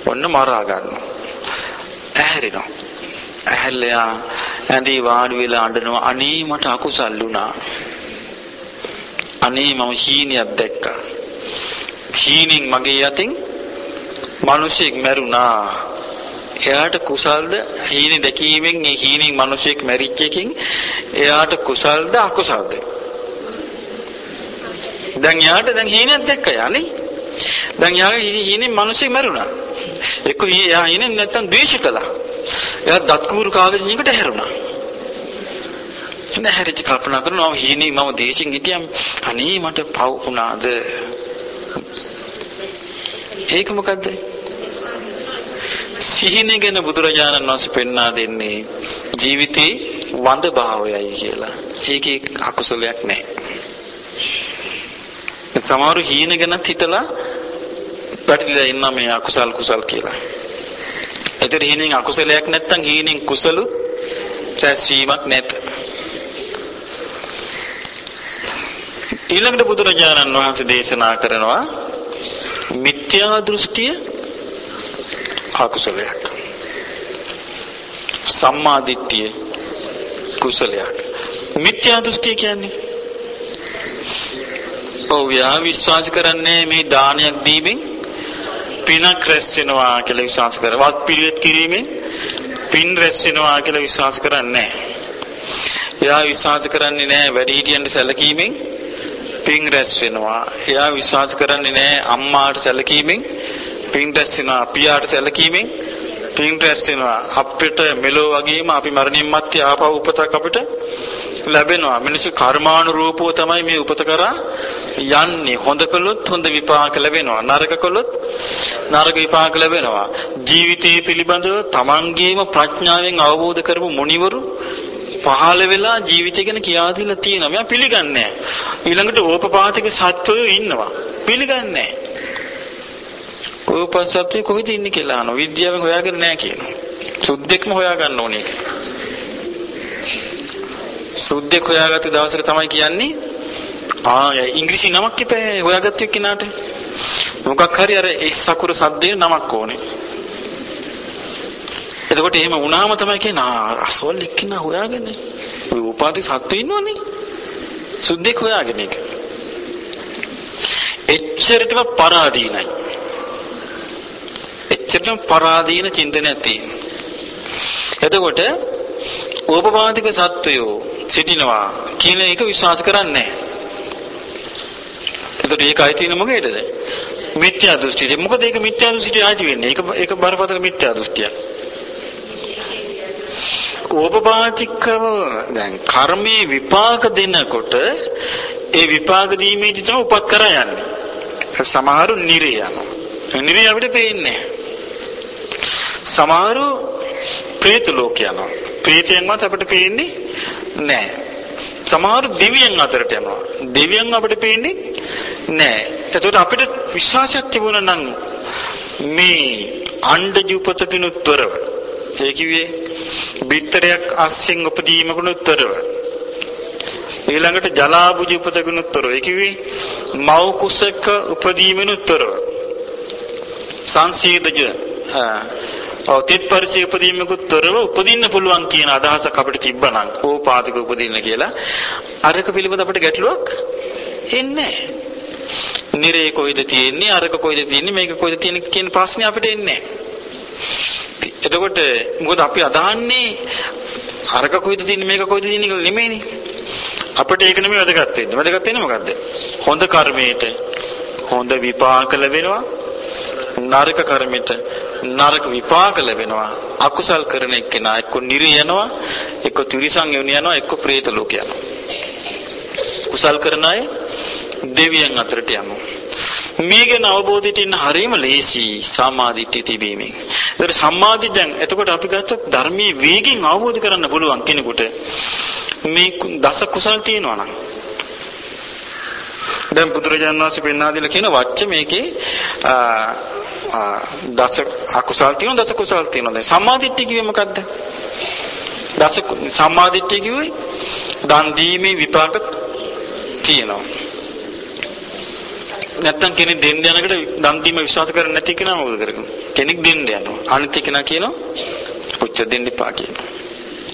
Speaker 1: ඔන්න මරා ගන්නවා. ඇහැරෙනවා. ඇහැල්ලයා ඇඳේ වාඩි වෙලා අඬනවා අනේ මට අකුසල් වුණා. අනේ මම හීනියක් දැක්කා. හීනෙන් මගේ යතින් මිනිසෙක් මැරුණා. එයාට කුසල්ද හීනෙ දැකීමෙන් ඒ හීනෙන් මිනිසෙක් මැරිච්ච එකකින් එයාට කුසල්ද අකුසල්ද? දැන් එයාට දැන් හීනයක් දැක්කා යන්නේ. දැන් එයාගේ හීනෙන් මිනිසෙක් මැරුණා. එක්ක එයා හීනෙන් නැත්තම් ද්වේෂ කළා. එයා දත් කුරු කාගෙන ඉන්නකොට හැරුණා. නැහැරිච්ච කල්පනා කරනවා හීනේ මම දේශින් හිටියම් අනේ මට පව් වුණාද ඒක මොකද්ද සිහින ගැන බුදුරජාණන් වහන්සේ පෙන්වා දෙන්නේ ජීවිතේ වඳ භාවයයි කියලා. ඒකේ අකුසලයක් නැහැ. සමහරු හීන ගැනත් හිතලා පැටලිලා ඉන්න මේ අකුසල් කුසල් කියලා. ඒතර හීනෙන් අකුසලයක් නැත්තම් හීනෙන් කුසලු රැස්වීමක් නැත. ඊළඟට බුදුරජාණන් වහන්සේ දේශනා කරනවා මිත්‍යා දෘෂ්ටිය අකුසලයක්. සම්මා දිට්ඨිය කුසලයක්. මිත්‍යා දෘෂ්ටිය කියන්නේ ඔව් යා විශ්වාස කරන්නේ මේ දානයක් දීමෙන් පිනක් රැස් වෙනවා කියලා විශ්වාස කරනවා. වත් පිළිවෙත් කිරීමෙන් පින් රැස් වෙනවා කියලා විශ්වාස කරන්නේ නැහැ. එයා විශ්වාස කරන්නේ නැහැ වැඩිහිටියන්ට සැලකීමෙන් පින් රැස් වෙනවා. එයා විශ්වාස කරන්නේ නැහැ අම්මාට සැලකීමෙන් පින් රැස් වෙනවා. පියාට සැලකීමෙන් පින් රැස් වෙනවා. අපිට මෙලෝ වගේම අපි මරණින් මත්තේ ආපහු උපතක් අපිට ලැබෙනවා. මිනිස්සු කර්මානුරූපව තමයි මේ උපත කරා යන්නේ. හොඳ කළොත් හොඳ විපාක ලැබෙනවා. නරක කළොත් නරක විපාක ලැබෙනවා. ජීවිතය පිළිබඳව තමන්ගේම ප්‍රඥාවෙන් අවබෝධ කරපු මුනිවරු පහළ වෙලා ජීවිතය ගැන කියා දීලා තියෙනවා. මම පිළිගන්නේ නැහැ. ඊළඟට ඕපපාතික සත්වයෝ ඉන්නවා. පිළිගන්නේ නැහැ. ඕපසත්‍ය කොහෙද ඉන්නේ කියලා අහනවා. විද්‍යාවෙන් හොයාගෙන නැහැ කියනවා. සුද්දෙක්ම හොයාගන්න ඕනේ ඒක. සුද්දෙක් හොයාගත්ත දවසට තමයි කියන්නේ ආ ඉංග්‍රීසි නමක් ඉපෑ හොයාගත්ත එක්කිනාට. මොකක් හරි අර ඒ සකුර සද්දේ නමක් ඕනේ. එතකොට එහෙම වුණාම තමයි කියන්නේ අසවල් එක්කිනා හොයාගෙන ඔය උපාධි සත්තු ඉන්නවනේ. සුද්දෙක් හොයාගෙන එක. එච්චරටම පරාදීනයි. එච්චරටම පරාදීන චින්තනයක් තියෙනවා. එතකොට ඕපපාතික සත්වයෝ සිටිනවා කියන එක විශ්වාස කරන්නේ නැහැ. එතකොට ඒක අයිති වෙන මොකේද? මිත්‍යා දෘෂ්ටිය. මොකද ඒක මිත්‍යා දෘෂ්ටිය ආජි වෙන්නේ. ඒක ඒක බරපතල මිත්‍යා දෘෂ්ටියක්. ඕපපාතිකව දැන් කර්මයේ විපාක දෙනකොට ඒ විපාක දීමේදී තමයි උපත් කරා යන්නේ. සමහරු නිරේ යනවා. නිරේ අපිට පේන්නේ සමහරු ප්‍රේත ලෝක යනවා. ප්‍රේතයන්වත් අපිට පේන්නේ නැහැ. සමහරු දිව්‍යයන් අතරට යනවා. දිව්‍යයන් අපිට පේන්නේ නැහැ. එතකොට අපිට විශ්වාසයක් තිබුණා නම් මේ අණ්ඩජ උපතකිනුත්තරව ඒ කිව්වේ බිත්තරයක් අස්සෙන් උපදීමකුනුත්තරව ඊළඟට ජලාභුජ උපතකිනුත්තරව ඒ කිව්වේ මව් කුසක උපදීමිනුත්තරව සංසීදජ ඔව් තිත් පරිසි උපදීමකුත් තොරව උපදින්න පුළුවන් කියන අදහසක් අපිට තිබ්බනම්. ඕපාතික උපදින්න කියලා. අරක පිළිබඳ අපිට ගැටලුවක්? එන්නේ නිරේ කොයිද තියෙන්නේ අරක කොයිද තියෙන්නේ මේක කොයිද තියෙන්නේ කියන ප්‍රශ්නේ අපිට එන්නේ එතකොට මොකද අපි අදහන්නේ? අරක කොයිද තියෙන්නේ මේක කොයිද තියෙන්නේ කියලා නෙමෙයිනේ. අපිට ඒක නෙමෙයි වැදගත් වෙන්නේ. වැදගත් වෙන්නේ මොකද්ද? හොඳ කර්මයට හොඳ විපාක ලැබෙනවා. නරක කර්මයට නරක විපාක ලැබෙනවා. අකුසල් කරන එක්කෙනා එක්ක නිරි යනවා එක්ක තිරිසන් යනවා එක්ක പ്രേත ලෝක යනවා. කුසල් කරන අය දෙවියන් අතරට යනවා. මේ ගැන අවබෝධයට ඉන්න හරීම ලේසි සම්මාදිට්ඨිය තිබීමෙන්. ඒතර සම්මාදිට දැන් එතකොට අපි ගත්තොත් ධර්මයේ වේගෙන් අවබෝධ කරන්න පුළුවන් කෙනෙකුට මේ දස කුසල් තියෙනවා නම්. දැන් බුදුරජාණන් වහන්සේ පෙන්වා දීලා කියන වච්ච මේකේ දස අකුසල් තියෙනවා දස කුසල් තියෙනවා. දැන් සම්මාදිට්ඨිය කිව්වේ මොකද්ද? දස සම්මාදිට්ඨිය කිව්වේ දන් දීමේ විපාක තියෙනවා. නැත්තම් කෙනෙක් දෙන්න යනකොට දන් දීම විශ්වාස කරන්නේ නැති කෙනා මොකද කරන්නේ? කෙනෙක් දෙන්න යනවා. අනිත් කෙනා කියනවා කොච්චර දෙන්න එපා කියනවා.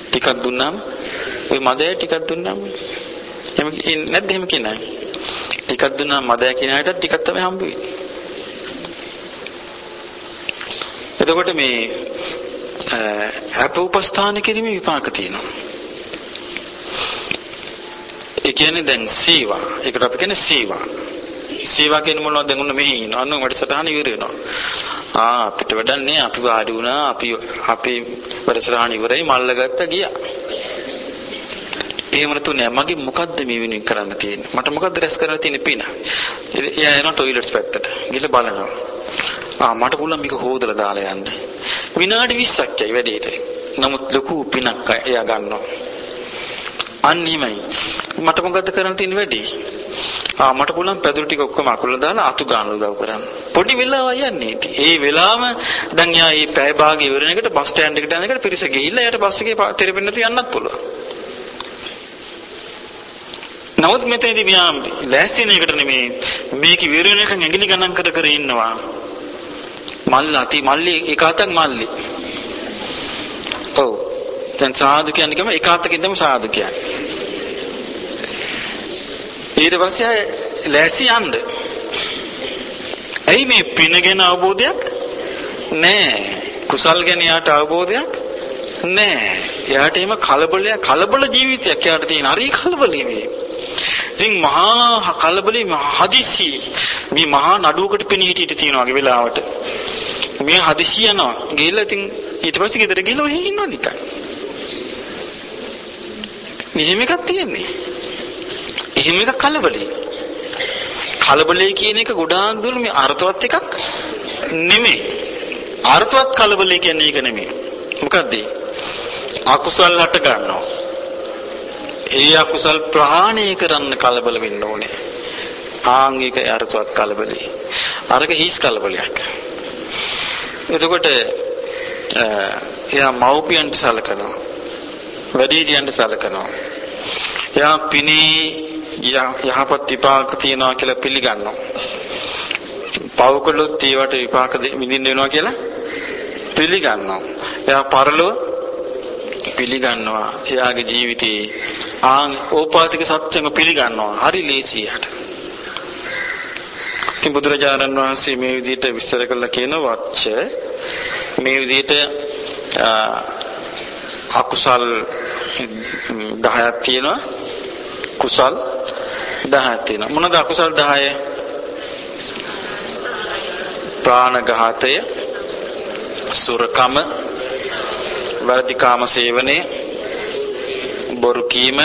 Speaker 1: ටිකක් දුන්නාම ওই මදය ටිකක් දුන්නාම එහෙම නැද්ද එහෙම කියනවා. ටිකක් දුන්නාම මදය කියන අයට ටිකක් තමයි හම්බ වෙන්නේ. එතකොට මේ අප උපස්ථාන කිරීමේ විපාක තියෙනවා. ඒ කියන්නේ දැන් සීවා. ඒකට අපි කියන්නේ සීවා. සීවා කියන්නේ මොනවද දැන් උන්න මෙහි ඉන්නවා. අන්න වැඩසටහන ඉවර වෙනවා. ආ අපිට වැඩන්නේ අපි වාඩි වුණා. අපි අපේ වැඩසටහන ඉවරයි මල්ල ගත්ත ගියා. එහෙම නැතු නෑ මගේ මොකද්ද මේ වෙනුවෙන් කරන්න තියෙන්නේ මට මොකද්ද රැස් කරන්න තියෙන්නේ පින එයා යනවා টয়ලට්ස් පැත්තට ගිහලා බලනවා ආ මට පුළුවන් මේක හොදලා දාලා යන්න. විනාඩි 20ක් යයි වැඩේට. නමුත් ලොකු පිනක් එයා ගන්නවා. අන්න එහෙමයි. මට මොකද්ද කරන්න තියෙන වැඩේ? ආ මට පුළුවන් පැදුරු ටික ඔක්කොම අකුලලා දාලා අතු ගන්න උදව් කරන්න. පොඩි වෙලාවක් යන්නේ ඒ වෙලාවම දැන් යා මේ පැය භාගය ඉවරන එකට බස් ස්ටෑන්ඩ් එකට යන එකට පිරිස ගිහිල්ලා එයාට බස් එකේ තෙරපෙන්න තු යන්නත් පුළුවන්. නමුත් මෙතනදී මෙයා ලෑස්ති වෙන එකට නෙමේ. මේක විරණ එක ඇඟිලි ගණන් කර කර ඉන්නවා. මල්ල අති මල්ලි එක අතක් මල්ලි. ඔව්. දැන් සාදු කියන්නේ කම එක අතකින් තමයි සාදු කියන්නේ. ඊට පස්සේ ලෑස්ති යන්න. ඇයි මේ පින ගැන අවබෝධයක්? නැහැ කුසල් ගැන යාට අවබෝධයක්? නැහැ එයාට එහෙම කලබලයක් කලබල ජීවිතයක් එයාට තියෙන හරි කලබලයි මේ ඉතින් මහා කලබලේ හදිසි මේ මහා නඩුවකට පෙනී හිටියට තියෙන වගේ වෙලාවට මේ හදිසි යනවා. ගිහලා ඉතින් ඊට පස්සේ ගෙදර ගිහලා ඔහේ ඉන්නවා නිකන්. මෙහෙම එකක් තියෙන්නේ. එහෙම එකක් කලබලේ. කලබලේ කියන එක ගොඩාක් දුර මේ අර්ථවත් එකක් නෙමෙයි. අර්ථවත් කලබලේ කියන්නේ ඒක නෙමෙයි. මොකද්ද? අකුසල් හට ගන්නවා. ඒ අකුසල් ප්‍රහාණය කරන්න කලබල වෙන්න ඕනේ. ආංගික අර්ථවත් කලබලේ. අරක හිස් කලබලයක්. එතකොට එයා මව්පියන්ට සලකනවා. වැඩිහිටියන්ට සලකනවා. එයා පිනේ යහපත් විපාක තියනවා කියලා පිළිගන්නවා. පව් කළොත් ඒවට විපාක විඳින්න වෙනවා කියලා පිළිගන්නවා. එයා පරලෝ පිළිගන්නවා. එයාගේ ජීවිතේ ආන් ඕපාතික සත්‍යම පිළිගන්නවා. හරි ලේසියට. ඉතින් බුදුරජාණන් වහන්සේ මේ විදිහට විස්තර කළා කියන වච්ච මේ විදිහට අකුසල් 10ක් තියෙනවා කුසල් 10ක් තියෙනවා මොනවද අකුසල් 10 ප්‍රාණඝාතය සුරකම වර්ධිකාම සේවනය බොරු කීම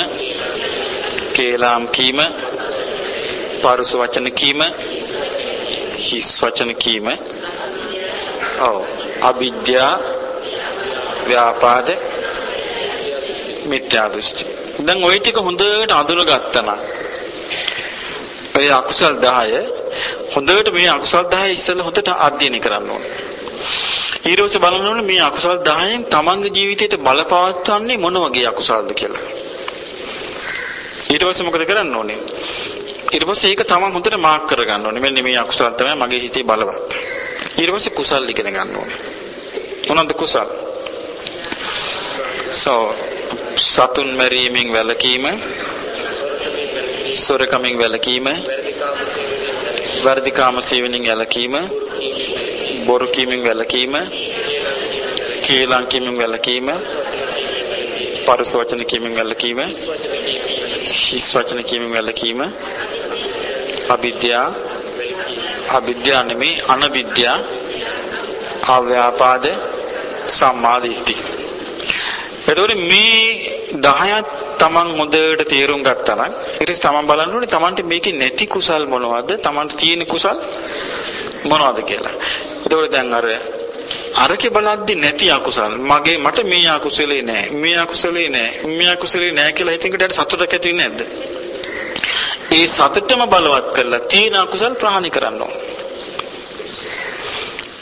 Speaker 1: කේලාම් කීම පරුස වචන කීම හිස් වචන කීම ඔව්. අවිද්‍යා ව්‍යාපාද මිත්‍යා දෘෂ්ටි. දැන් ওই ටික හොඳට අඳුනගත්තා නම් ඔය අකුසල් 10 හොඳට මේ අකුසල් 10 ඉස්සෙල්ලා හොඳට අධ්‍යයනය කරන්න ඕනේ. ඊට පස්සේ බලන්න ඕනේ මේ අකුසල් 10න් තමන්ගේ ජීවිතයට බලපවත්වන්නේ මොන වගේ අකුසල්ද කියලා. ඊට පස්සේ මොකද කරන්න ඕනේ? ඊට පස්සේ ඒක තමන් හොඳට මාක් කරගන්න ඕනේ. මෙන්න මේ අකුසල් තමයි මගේ හිතේ බලවත්. ඊට පස්සේ කුසල් ඉගෙන ගන්න ඕනේ. මොනවද කුසල්? so සතුන් මරීමෙන් වැළකීම සොරකමින් වැළකීම වර්ධිකාම සේවනින් වැළකීම බොරු කීමෙන් වැළකීම කේලම් කීමෙන් වැළකීම පරස වචන කීමෙන් වැළකීම හිස් වචන කීමෙන් වැළකීම අවිද්‍යා අවිද්‍යා නෙමේ අනවිද්‍යා අව්‍යාපාද සම්මාදිට්ඨි එතකොට මේ 10ක් තමන් හොඳට තේරුම් ගත්තා නම් ඊට පස්සේ තමන් බලන්න ඕනේ තමන්ට මේකේ නැති කුසල් මොනවද තමන්ට තියෙන කුසල් මොනවද කියලා. එතකොට දැන් අර අරකේ බලද්දි නැති අකුසල් මගේ මට මේ අකුසලේ නෑ මේ අකුසලේ නෑ මේ අකුසලේ නෑ කියලා හිතින්කට සතුටක් ඇති වෙන්නේ නැද්ද? ඒ සතුටම බලවත් කරලා තියෙන අකුසල් ප්‍රහාණය කරන්න ඕන.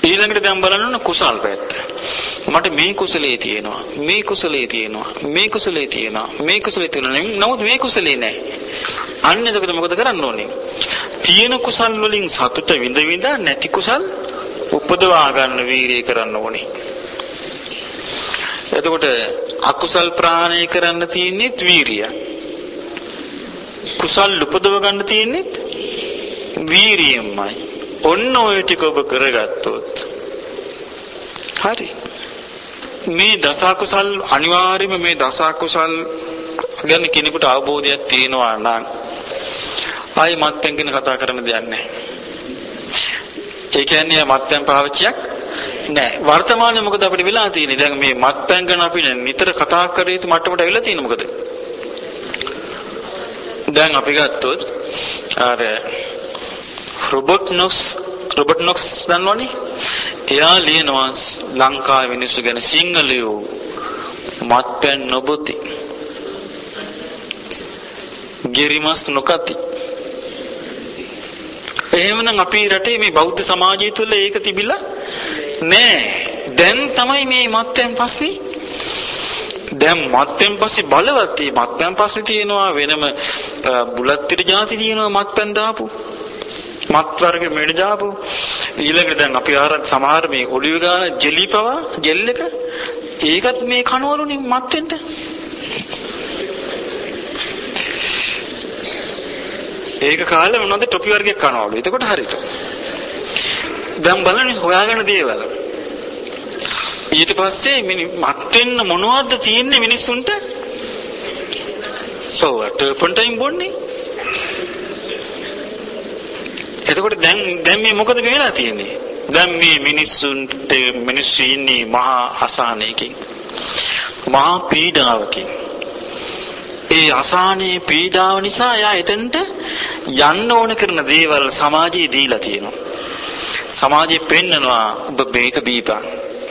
Speaker 1: ඊළඟට දැන් බලන්න ඕන කුසල් පැත්ත. මට මේ කුසලයේ තියෙනවා මේ කුසලයේ තියෙනවා මේ කුසලයේ තියෙනවා මේ කුසලයේ තියෙනවා නමුත් මේ කුසලේ නැහැ. අන්න එතකොට මොකද කරන්න ඕනේ? තියෙන කුසල් වලින් සතුට විඳ විඳ නැති කුසල් උපදවා ගන්න වීරිය කරන්න ඕනේ. එතකොට අකුසල් ප්‍රහාණය කරන්න තියෙන්නේ වීරිය. කුසල් උපදව ගන්න තියෙන්නේ වීරියමයි. ඔන්න ඔය ටික ඔබ කරගත්තොත් හරි. මේ දස කුසල් අනිවාර්යයෙන්ම මේ දස කුසල් ගැන කෙනෙකුට අවබෝධයක් තියෙනවා නම් ආයි මත්පැන් ගැන කතා කරන්න දෙයක් නැහැ. ඒ කියන්නේ මත්පැන් පාවිච්චියක් නෑ. වර්තමානයේ මොකද අපිට වෙලා තියෙන්නේ? දැන් මේ මත්පැන් ගැන අපි නිතර කතා කර යුතු මට්ටමට ඇවිල්ලා තියෙන්නේ මොකද? දැන් අපි ගත්තොත් අර රොබර්ට් නොක්ස් රොබර්ට් නොක්ස් දන්නවනේ? එයා ලියනවා ලංකාවේ මිනිස්සු ගැන සිංහලයෝ මත්පැන් නොබොති. ගෙරිමස් නොකති. එහෙමනම් අපේ රටේ මේ බෞද්ධ සමාජය තුළ ඒක තිබිලා නෑ. දැන් තමයි මේ මත්පැන් පස්සේ දැන් මත්පැන් පස්සේ බලවත් මේ මත්පැන් පස්සේ තියෙනවා වෙනම බුලත් පිට જાති තියෙනවා මත්පැන් දාපු. මත් වර්ග මෙඩ දාපු ඊළඟට දැන් අපි ආර සමහර මේ ඔලිව් ගාන ජෙලි පවා ජෙල් එක ඒකත් මේ කනවලුනේ මත් ඒක කාලේ මොනවද ටොපි වර්ගයක් කනවලු එතකොට හරියට දැන් බලන්න හොයාගන්න දේවල් ඊට පස්සේ මිනි මත් වෙන්න මොනවද තියෙන්නේ මිනිස්සුන්ට ඔව් ටර්පන්ටයින් බොන්නේ එතකොට දැන් දැන් මේ මොකද වෙලා තියෙන්නේ? දැන් මේ මිනිස්සුන්ට මිනිස්සු ඉන්නේ මහා අසහනයකින්. මහා පීඩාවකින්. ඒ අසහනයේ පීඩාව නිසා එයා එතනට යන්න ඕන කරන දේවල් සමාජයේ දීලා තියෙනවා. සමාජයේ පෙන්නනවා ඔබ මේක බීපන්.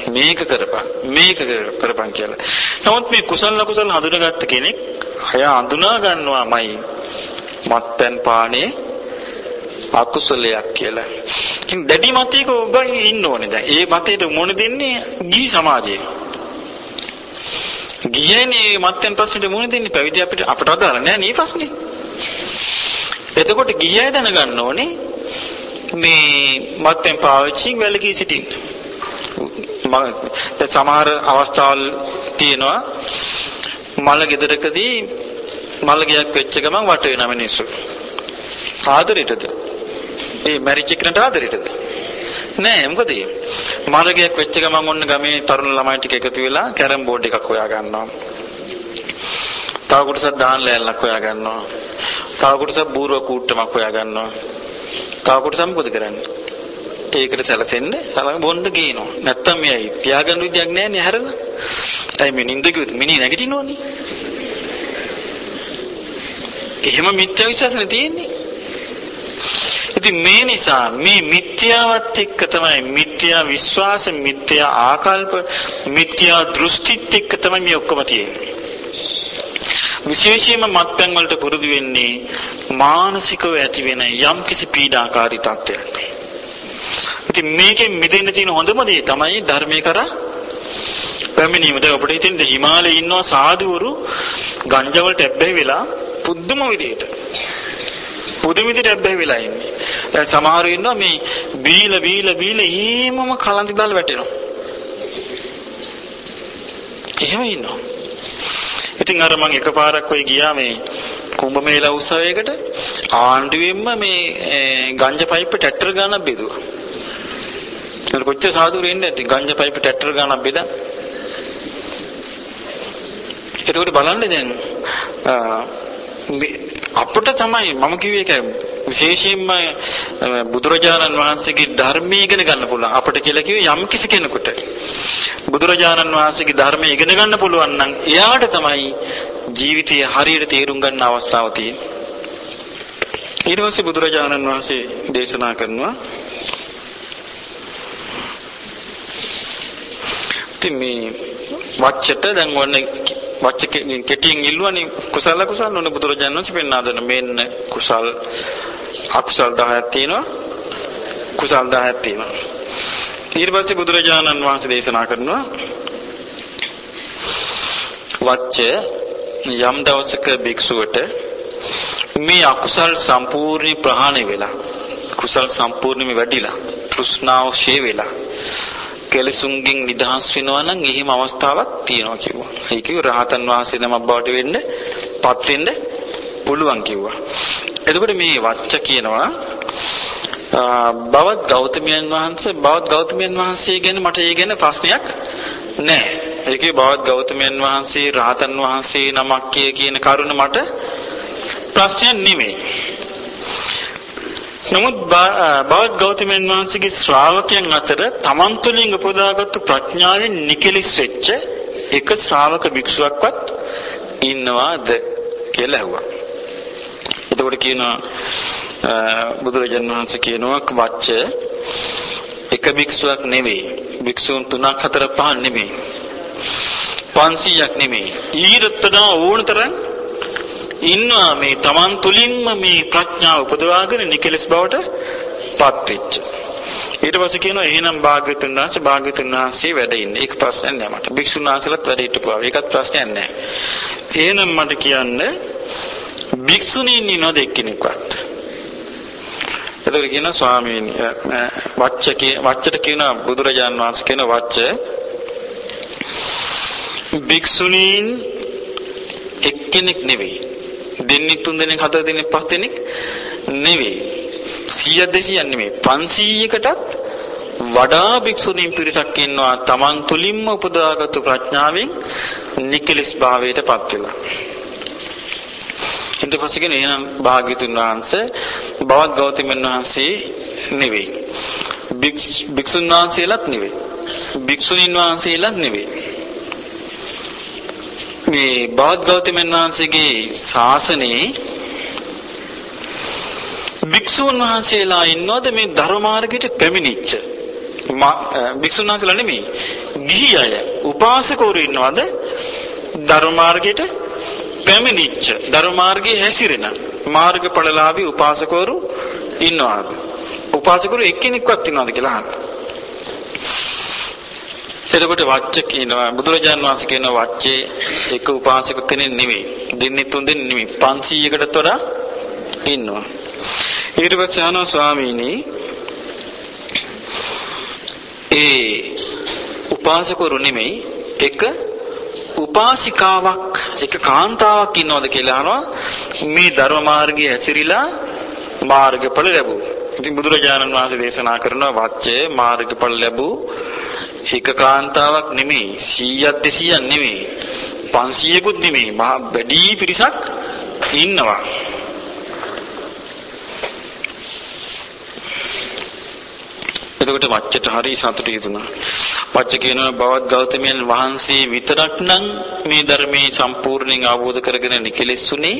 Speaker 1: මේක කරපන්. මේක කරපන් කියලා. නමුත් මේ කුසල කුසල හඳුනාගත්ත කෙනෙක් අය හඳුනා ගන්නවාමයි මත්පැන් පානේ අකුසලයක් කියලා. ඉතින් දැඩි මතයක ඔබ ඉන්න ඕනේ දැන්. ඒ මතයට මොන දෙන්නේ ගිහි සමාජයේ. ගියනේ මත්පැන් ප්‍රශ්නෙට මොන දෙන්නේ පැවිදි අපිට අපට අදාළ නෑ නේ ප්‍රශ්නේ. එතකොට ගියයි දැනගන්න ඕනේ මේ මත්පැන් පාවිච්චි වැලකී සිටින්න. මම සමහර අවස්ථාවල් තියෙනවා මල ගෙදරකදී මල ගයක් වෙච්ච ගමන් වට වෙන මිනිස්සු. ආදරෙටද? ඒ මැරිච්ච කෙනාට ආදරෙටද? නෑ මොකද ඒ මල ගයක් වෙච්ච ගමන් ඔන්න ගමේ තරුණ ළමයි ටික එකතු වෙලා කැරම් බෝඩ් එකක් හොයා ගන්නවා. තව කොටසක් දාන ලෑල්ලක් හොයා ගන්නවා. තව කොටසක් බූරුව කූට්ටමක් හොයා ගන්නවා. තව කොටසක් මොකද කරන්නේ? ඒකට සැලසෙන්න සලක බොන්න ගේනවා. නැත්තම් මෙයයි තියාගන්න විදියක් නැහැ නේ හැරලා. ඇයි මේ නින්ද කිව්වොත් මිනිහ නැගිටිනෝනේ. එහෙම මිත්‍යා විශ්වාසනේ තියෙන්නේ. ඉතින් මේ නිසා මේ මිත්‍යාවත් එක්ක තමයි මිත්‍යා විශ්වාස, මිත්‍යා ආකල්ප, මිත්‍යා දෘෂ්ටිත් එක්ක තමයි මේ ඔක්කොම තියෙන්නේ. විශේෂයෙන්ම මත්පැන් වලට පුරුදු වෙන්නේ මානසිකව ඇති වෙන යම්කිසි පීඩාකාරී තත්ත්වයක්. ඉතින් මේකෙන් මිදෙන්න තියෙන හොඳම දේ තමයි ධර්මයේ කරා පැමිණීම. දැන් අපිට හිතෙන්ද හිමාලයේ ඉන්නවා සාධුවරු ගංජා වලට ඇබ්බැහි වෙලා පුදුම විදියට. පුදුම විදියට ඇබ්බැහි වෙලා ඉන්නේ. දැන් සමහරව ඉන්නවා මේ බීල බීල බීල ඊමම කලන්ති දාලා වැටෙනවා. එහෙම ඉන්නවා. ඉතින් අර මම එකපාරක් ඔය ගියා මේ කුඹ මේලා උත්සවයකට ආණ්ඩුවෙන්ම මේ ගංජා පයිප් ටැක්ටර් ගානක් බෙදුවා. ඒක කොච්චර සාදුරු ඉන්නේ නැති ගංජා පයිප් ටැක්ටර් ගානක් බෙදා. ඒකට බලන්න දැන් අපිට තමයි මම කිව්වේ ඒක විශේෂයෙන්ම බුදුරජාණන් වහන්සේගේ ධර්මයේ ඉගෙන ගන්න පුළුවන්. අපිට කියලා කිව්වේ යම් කිසි කෙනෙකුට බුදුරජාණන් වහන්සේගේ ධර්මයේ ඉගෙන ගන්න පුළුවන් නම් එයාට තමයි ජීවිතයේ හරියට තේරුම් ගන්න අවස්ථාව තියෙන්නේ. ඊට පස්සේ බුදුරජාණන් වහන්සේ දේශනා කරනවා. ඉතින් මේ වච්චට දැන් ඔන්න වච්ච කෙටියෙන් ඉල්ලුවනේ කුසල කුසල නොන බුදුරජාණන් වහන්සේ පෙන්වා දෙන මෙන්න කුසල් අකුසල් 10ක් තියෙනවා. කුසල් 10ක් තියෙනවා. ඊට පස්සේ බුදුරජාණන් වහන්සේ දේශනා කරනවා වච්ච යම් දවසක භික්ෂුවට මේ අකුසල් සම්පූර්ණ ප්‍රහාණය වෙලා කුසල් සම්පූර්ණයෙන්ම වැඩිලා තෘෂ්ණාව ෂේ වෙලා කෙලසුන්ගෙන් නිදහස් වෙනවා නම් එහෙම අවස්ථාවක් තියෙනවා කිව්වා. ඒ කිව්ව රහතන් වහන්සේ නමක් බවට වෙන්න පත් වෙන්න පුළුවන් කිව්වා. එතකොට මේ වච්ච කියනවා බවත් ගෞතමයන් වහන්සේ බවත් ගෞතමයන් වහන්සේ ගැන මට ඒ ගැන ප්‍රශ්නයක් නැහැ. ඒකේ බවත් ගෞතමයන් වහන්සේ රහතන් වහන්සේ නමක් කියන කරුණ මට ප්‍රශ්නයක් නෙමෙයි. නමුත් බෞද්ධ ගෞතමයන් වහන්සේගේ ශ්‍රාවකයන් අතර තමන් තුළින් උපදාගත්තු ප්‍රඥාවෙන් නිකලිස් වෙච්ච එක ශ්‍රාවක භික්ෂුවක්වත් ඉන්නවාද කියලා ඇහුවා. එතකොට කියනවා බුදුරජාණන් වහන්සේ කියනවා වච්ච එක භික්ෂුවක් නෙවෙයි. භික්ෂූන් තුනක් හතර පහක් නෙවෙයි. 500ක් නෙවෙයි. ඊටතන ඕනතරම් ඉන්නවා මේ Taman තුලින්ම මේ ප්‍රඥාව උපදවාගෙන නිකලස් බවට පත් වෙච්ච. ඊට පස්සේ කියනවා එහෙනම් භාග්‍යතුන් වහන්සේ භාග්‍යතුන් වහන්සේ වැඩ ඉන්නේ. ඒක ප්‍රශ්නයක් නෑ මට. භික්ෂුන් වහන්සේලාත් වැඩ හිටපුවා. ඒකත් ප්‍රශ්නයක් නෑ. එහෙනම් මට කියන්න භික්ෂුණීන් ඉන්නවද එක්කෙනෙක්වත්? එතකොට කියන ස්වාමීනි වච්ච වච්චට කියන බුදුරජාන් වහන්සේ කියන වච්ච භික්ෂුණීන් එක්කෙනෙක් නෙවෙයි දෙන්නෙක් තුන් දෙනෙක් හතර දෙනෙක් පහ දෙනෙක් නෙවෙයි 100 200 නෙමෙයි 500කටත් වඩා භික්ෂුණීන් පිරිසක් ඉන්නවා Taman තුලින්ම උපදාගත්තු ප්‍රඥාවෙන් නිකලස් භාවයට පත් වෙලා. ඊට පස්සේ කියන එහෙනම් භාග්‍යතුන් වහන්සේ බවත් ගෞතමයන් වහන්සේ නෙවෙයි. භික්ෂුන් වහන්සේලාත් නෙවෙයි. භික්ෂුණීන් වහන්සේලාත් නෙවෙයි. මේ බවත් ගෞතමයන් වහන්සේගේ ශාසනයේ භික්ෂුන් වහන්සේලා ඉන්නවද මේ ධර්ම මාර්ගයට පැමිණිච්ච භික්ෂුන් වහන්සේලා නෙමෙයි ගිහි අය උපාසකවරු ඉන්නවද? ධර්ම මාර්ගයට පැමිණිච්ච ධර්ම මාර්ගයේ හැසිරෙන මාර්ගඵලලාභී උපාසකවරු ඉන්නවද? උපාසකවරු එක්කෙනෙක්වත් ඉන්නවද කියලා අහන්න. එතකොට වච්ච කියනවා බුදුරජාන් වහන්සේ කියන වච්චේ එක උපාසක කෙනෙක් නෙවෙයි දෙන්නේ තුන් දෙනෙක් නෙවෙයි 500කටත් වඩා ඉන්නවා. ඊට පස්සේ අහනවා ස්වාමීනි ඒ උපාසකවරු නෙමෙයි එක උපාසිකාවක් එක කාන්තාවක් ඉන්නවද කියලා අහනවා. මේ ධර්ම මාර්ගයේ හැසිරීලා මාර්ගඵල ලැබුවා. ඉතින් බුදුරජාණන් වහන්සේ දේශනා කරන වච්චේ මාර්ගඵල ලැබූ එක කාන්තාවක් නෙමෙයි 100ක් 200ක් නෙමෙයි 500කුත් නෙමෙයි මහා වැඩි පිරිසක් ඉන්නවා. එතකොට වච්චට හරි සතුටු හිතුණා. වච්ච කියනවා බවත් ගෞතමයන් වහන්සේ විතරක් නම් මේ ධර්මයේ සම්පූර්ණයෙන් අවබෝධ කරගෙන නිකලෙස්සුනේ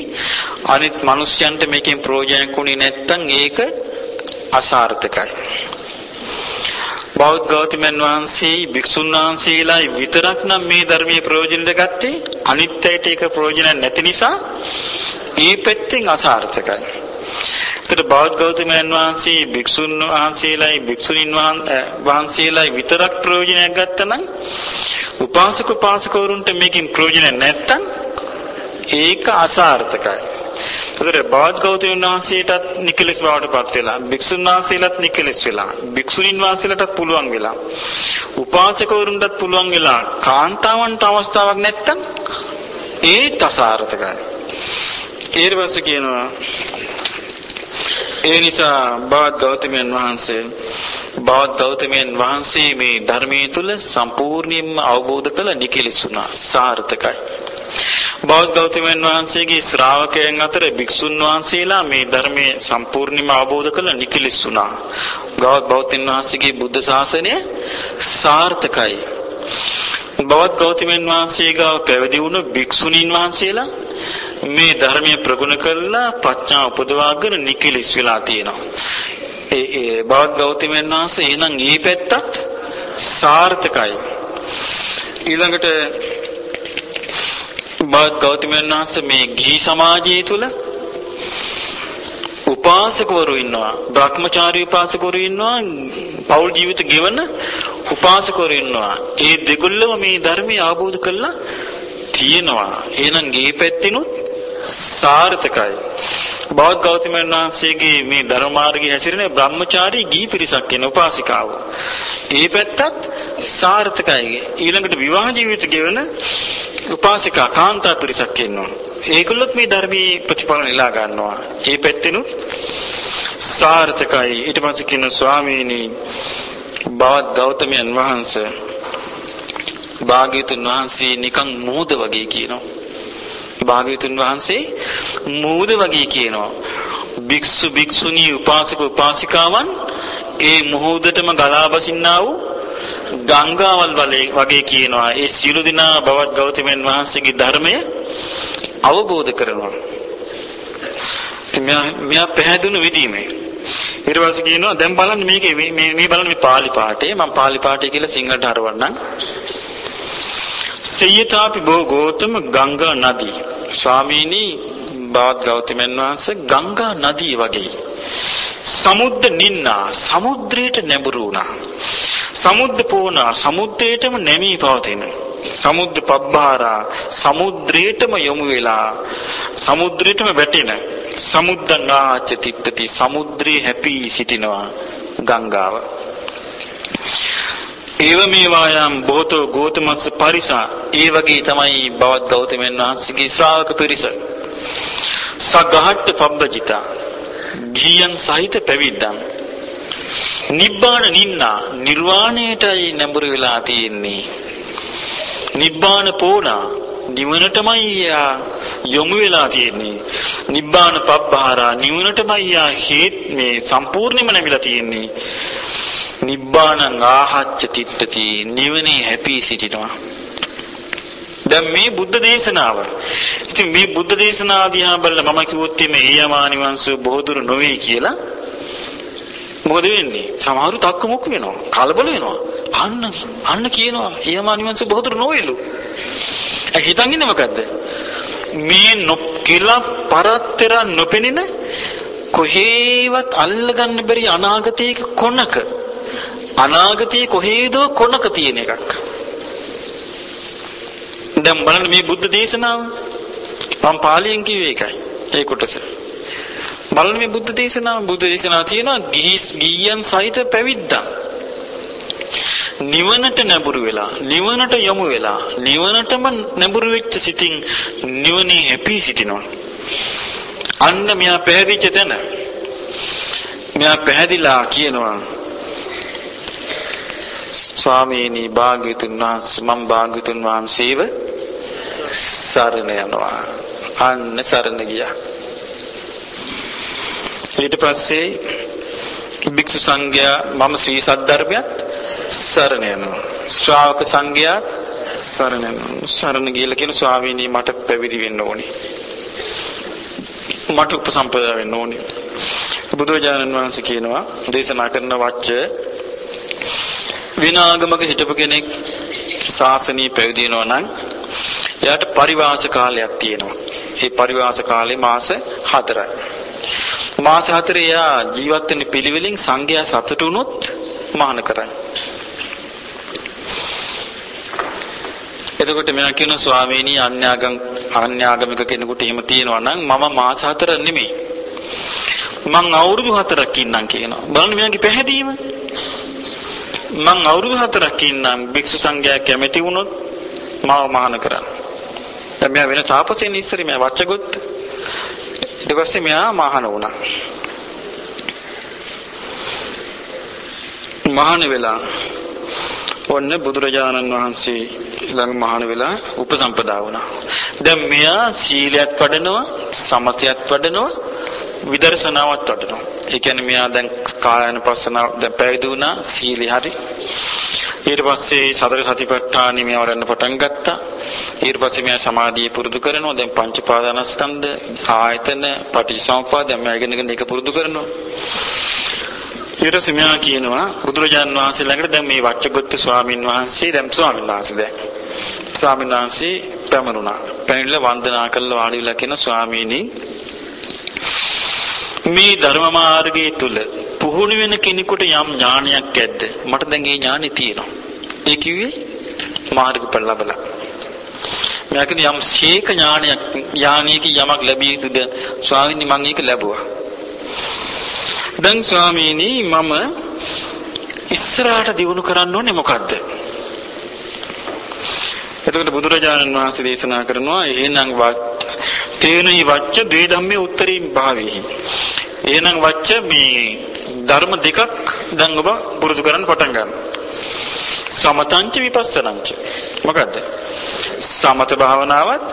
Speaker 1: අනිත් මිනිස්යන්ට මේකෙන් ප්‍රයෝජනයක් උනේ නැත්තම් ඒක අසාර්ථකයි. බෞද්ධ ගෞතමයන් වහන්සේ භික්ෂුන් වහන්සේලා විතරක් නම් මේ ධර්මයේ ප්‍රයෝජනට ගත්තේ අනිත් අයට ඒක ප්‍රයෝජන නැති නිසා ඒ පැත්තෙන් අසාර්ථකයි. ඒතර බෞද්ධ ගෞතමයන් වහන්සේ භික්ෂුන් වහන්සේලායි භික්ෂුණීන් වහන්සේලායි විතරක් ප්‍රයෝජනයක් ගත්තනම් උපාසක උපාසකවරුන්ට මේකෙන් ප්‍රයෝජන නැත්තම් ඒක අසාර්ථකයි. ඒතර බෞද්ධ ගෞතමයන් වහන්සේටත් නිකලස් බවටපත් වෙලා භික්ෂුන් වහන්සේලාත් නිකලස් වෙලා භික්ෂුණීන් වහන්සේලාටත් පුළුවන් වෙලා උපාසකවරුන්ටත් පුළුවන් වෙලා කාන්තාවන්ට අවස්ථාවක් නැත්තම් ඒත් අසාර්ථකයි. ඊට පස්සේ කියනවා ඒ නිසා බෞද්ධ ගෞතමයන් වහන්සේ බෞද්ධ ගෞතමයන් වහන්සේ මේ ධර්මයේ තුල සම්පූර්ණයෙන්ම අවබෝධ කළ නිකලෙසුණා සාර්ථකයි. බෞද්ධ ගෞතමයන් වහන්සේගේ ශ්‍රාවකයන් අතර භික්ෂුන් වහන්සේලා මේ ධර්මයේ සම්පූර්ණයෙන්ම අවබෝධ කළ නිකලෙසුණා. ගෞතම බෞද්ධන් වහන්සේගේ බුද්ධ ශාසනය සාර්ථකයි. බවත් ගෞතමයන් වහන්සේ ගාව පැවිදි වුණු භික්ෂුණීන් වහන්සේලා මේ ධර්මයේ ප්‍රගුණ කළා ප්‍රඥා උපදවාගෙන නිකලිස් වෙලා තියෙනවා. ඒ ඒ බවත් ගෞතමයන් වහන්සේ එහෙනම් මේ පැත්තත් සාර්ථකයි. ඊළඟට බවත් ගෞතමයන් වහන්සේ මේ ගිහි සමාජය තුල උපාසකවරු ඉන්නවා භ්‍රමචාරී උපාසකවරු ඉන්නවා පෞල් ජීවිත ගෙවන උපාසකවරු ඉන්නවා. ඒ දෙගොල්ලම මේ ධර්මය අවබෝධ කරලා තියෙනවා. එහෙනම් ගේ පැත්තිනුත් සාර්ථකයි බෞද්ධ ගෞතමයන් වහන්සේගේ මේ ධර්ම මාර්ගයේ හැසිරෙන බ්‍රහ්මචාරී ගිහි පිරිසක් කියන උපාසිකාව. ඒ පැත්තත් සාර්ථකයි. ඊළඟට විවාහ ජීවිත ගෙවන උපාසිකා කාන්තා පිරිසක් ඉන්නවා. ඒගොල්ලොත් මේ ධර්මයේ ප්‍රතිඵල නෙලා ගන්නවා. ඒ පැත්තෙනුත් සාර්ථකයි. ඊට පස්සේ කියන ස්වාමීනි බවත් ගෞතමයන් වහන්සේ භාග්‍යතුන් වහන්සේ නිකන් මෝද වගේ කියනවා. භාග්‍යතුන් වහන්සේ මෝද වගේ කියනවා. භික්ෂු භික්ෂුණී උපාසක උපාසිකාවන් ඒ මොහොතටම ගලා බසින්නා වූ ගංගාවල් වගේ කියනවා. ඒ සියලු දෙනා බවත් ගෞතමයන් වහන්සේගේ ධර්මය අවබෝධ කරනවා. මෙයා පැහැදුණු විදිහමයි. ඊට පස්සේ කියනවා දැන් බලන්න මේකේ මේ මේ බලන්න මේ pāli පාඨය මම pāli පාඨය කියලා සිංහලට හරවන්නම්. සේයතාපි බෝ ගෝතම ගංගා නදී. ස්වාමීනි බවත් ගෞතමයන් වහන්සේ ගංගා නදිය වගේ. සමුද්ද නින්නා සමුද්‍රයට නැඹුරු වුණා. සමුද්ද පෝනා සමුද්‍රයටම නැමී පවතින. සමුද්ද පබ්බාරා සමුද්‍රයටම යොමු වෙලා සමුද්‍රයටම වැටෙන සමුද්දනාච තිට්ඨති සමුද්‍රේ හැපී සිටිනවා ගංගාව ඒව මේ වායම් බොහෝතෝ ගෝතමස්ස පරිසා. ඒ වගේ තමයි බවත් ගෞතමයන් වහන්සේගේ ශ්‍රාවක පිරිස. සගහට්ට පබ්බජිතා. ගියන් සහිත පැවිද්දන්. නිබ්බාන නින්නා නිර්වාණයටයි නැඹුරු වෙලා තියෙන්නේ. නිබ්බාන පෝනා නිවනටමයි යා යොමු වෙලා තියෙන්නේ. නිබ්බාන පබ්බහාරා නිවනටමයි යා හේත් මේ සම්පූර්ණයෙන්ම නැමිලා තියෙන්නේ. නිබ්බානං ආහච්ච තිට්ඨති නිවනේ හැපී සිටිනවා. දැන් මේ බුද්ධ දේශනාව. ඉතින් මේ බුද්ධ දේශනාව දිහා බලලා මම කිව්වොත් මේ ඒයමානිවංශ බොහෝ දුර නොවේ කියලා මොකද වෙන්නේ? සමහරු තක්ක මුක් වෙනවා. කලබල වෙනවා. අන්න අන්න කියනවා ඒයමානිවංශ බොහෝ දුර නොවේලු. ඒ හිතන් ඉන්නේ මොකද්ද? මේ නොකිලා පරත්තර නොපෙනෙන කොහේවත් අල්ලගන්න බැරි අනාගතයක කොනක අනාගතයේ කොහේදෝ කොනක තියෙන එකක්. දැන් බලන්න මේ බුද්ධ දේශනාව මම පාලියෙන් කිව්වේ ඒකයි. ඒ කොටස. බලන්න මේ බුද්ධ දේශනාව බුද්ධ දේශනාව තියෙනවා ගිහිස් ගියන් සහිත පැවිද්දා. නිවනට නැඹුරු වෙලා නිවනට යොමු වෙලා නිවනටම නැඹුරු වෙච්ච සිතින් නිවනේ හැපී සිටිනවා. අන්න මෙයා පැහැදිච්ච තැන. මෙයා පැහැදිලා කියනවා ස්වාමීනි භාග්‍යතුන් වහන්සේ මම භාග්‍යතුන් වහන්සේව සරණ යනවා. අන්න සරණ ගියා. ඊට පස්සේ භික්ෂු සංඝයා මම ශ්‍රී සද්ධර්මයත් සරණ යනවා. ශ්‍රාවක සංඝයා සරණ යනවා. සරණ ගියලා කියන ස්වාමීනි මට පැවිදි වෙන්න ඕනේ. මට උපසම්පදා වෙන්න ඕනේ. බුදුරජාණන් වහන්සේ කියනවා දේශනා කරන වච්ච විනාගමක හිටපු කෙනෙක් ශාසනීය පැවිදි වෙනවා නම් එයාට පරිවාස කාලයක් තියෙනවා. ඒ පරිවාස කාලේ මාස 4යි. මාස 4 එයා ජීවත් වෙන පිළිවෙලින් සංඝයා සතුටු වුණොත් මහාන කරයි. එතකොට මෙයා කියන ස්වාමීනි අන්‍යාගම් අන්‍යාගමික කෙනෙකුට එහෙම තියෙනවා නම් මම මාස 4 නෙමෙයි. මං අවුරුදු 4ක් ඉන්නම් කියනවා. බලන්න මෙයාගේ පැහැදීම. මං අවුරුදු 4ක් ඉන්නම් භික්ෂු සංඝයා කැමති වුණොත් මාව මහාන කරන්න. දැන් මෙයා වෙන තාපසෙන් ඉස්සරේ මෙයා වච්චගොත් ඊට පස්සේ මෙයා මහාන වුණා. මහාන වෙලා ඔන්න බුදුරජාණන් වහන්සේ ළඟ මහාන වෙලා උපසම්පදා වුණා. දැන් මෙයා සීලයක් වඩනවා, සමතයක් වඩනවා, විදර්ශනාවත් වඩනවා. ඒ කියන්නේ මෙයා දැන් කායानुපස්සනාව දැන් පැවිදි වුණා, සීලෙ හරි. ඊට පස්සේ සතර සතිපට්ඨානෙ මෙයා වඩන්න පටන් ගත්තා. ඊට පස්සේ මෙයා සමාධිය පුරුදු කරනවා. දැන් පංච පාදානස්කන්ධ, ආයතන, පටිච්චසමුප්පාද දැන් මෙයා ඉගෙනගෙන ඒක පුරුදු කරනවා. ඊට පස්සේ මෙයා කියනවා බුදුරජාන් වහන්සේ ළඟට දැන් මේ වච්චගොත්තු ස්වාමින් වහන්සේ දැන් ස්වාමින් වහන්සේ දැන් ස්වාමින් වහන්සේ පැමිණුණා. පැමිණිලා වන්දනා කළා වාඩි වෙලා කියන ස්වාමීනි මේ ධර්ම මාර්ගයේ තුල පුහුණු වෙන කෙනෙකුට යම් ඥානයක් ඇද්ද? මට දැන් ඒ ඥානෙ තියෙනවා. ඒ කිව්වේ මාර්ගඵල ලැබලා. මම කියන්නේ යම් ශේක ඥානයක් ඥානයක යමක් ලැබිය යුතුද? ස්වාමීනි මම ඒක ලැබුවා. දැන් ස්වාමීනි මම ඉස්සරහට දිනු කරන්න ඕනේ මොකද්ද? එතකොට බුදුරජාණන් වහන්සේ දේශනා කරනවා එහෙනම් තේනයි වච්ච ද්වේ ධම්මේ උත්තරී භාවෙහි. එහෙනම් වච්ච මේ ධර්ම දෙකක් දැන් ඔබ පුරුදු කරන්න පටන් ගන්න. සමතංච විපස්සනංච. මොකද්ද? සමත භාවනාවත්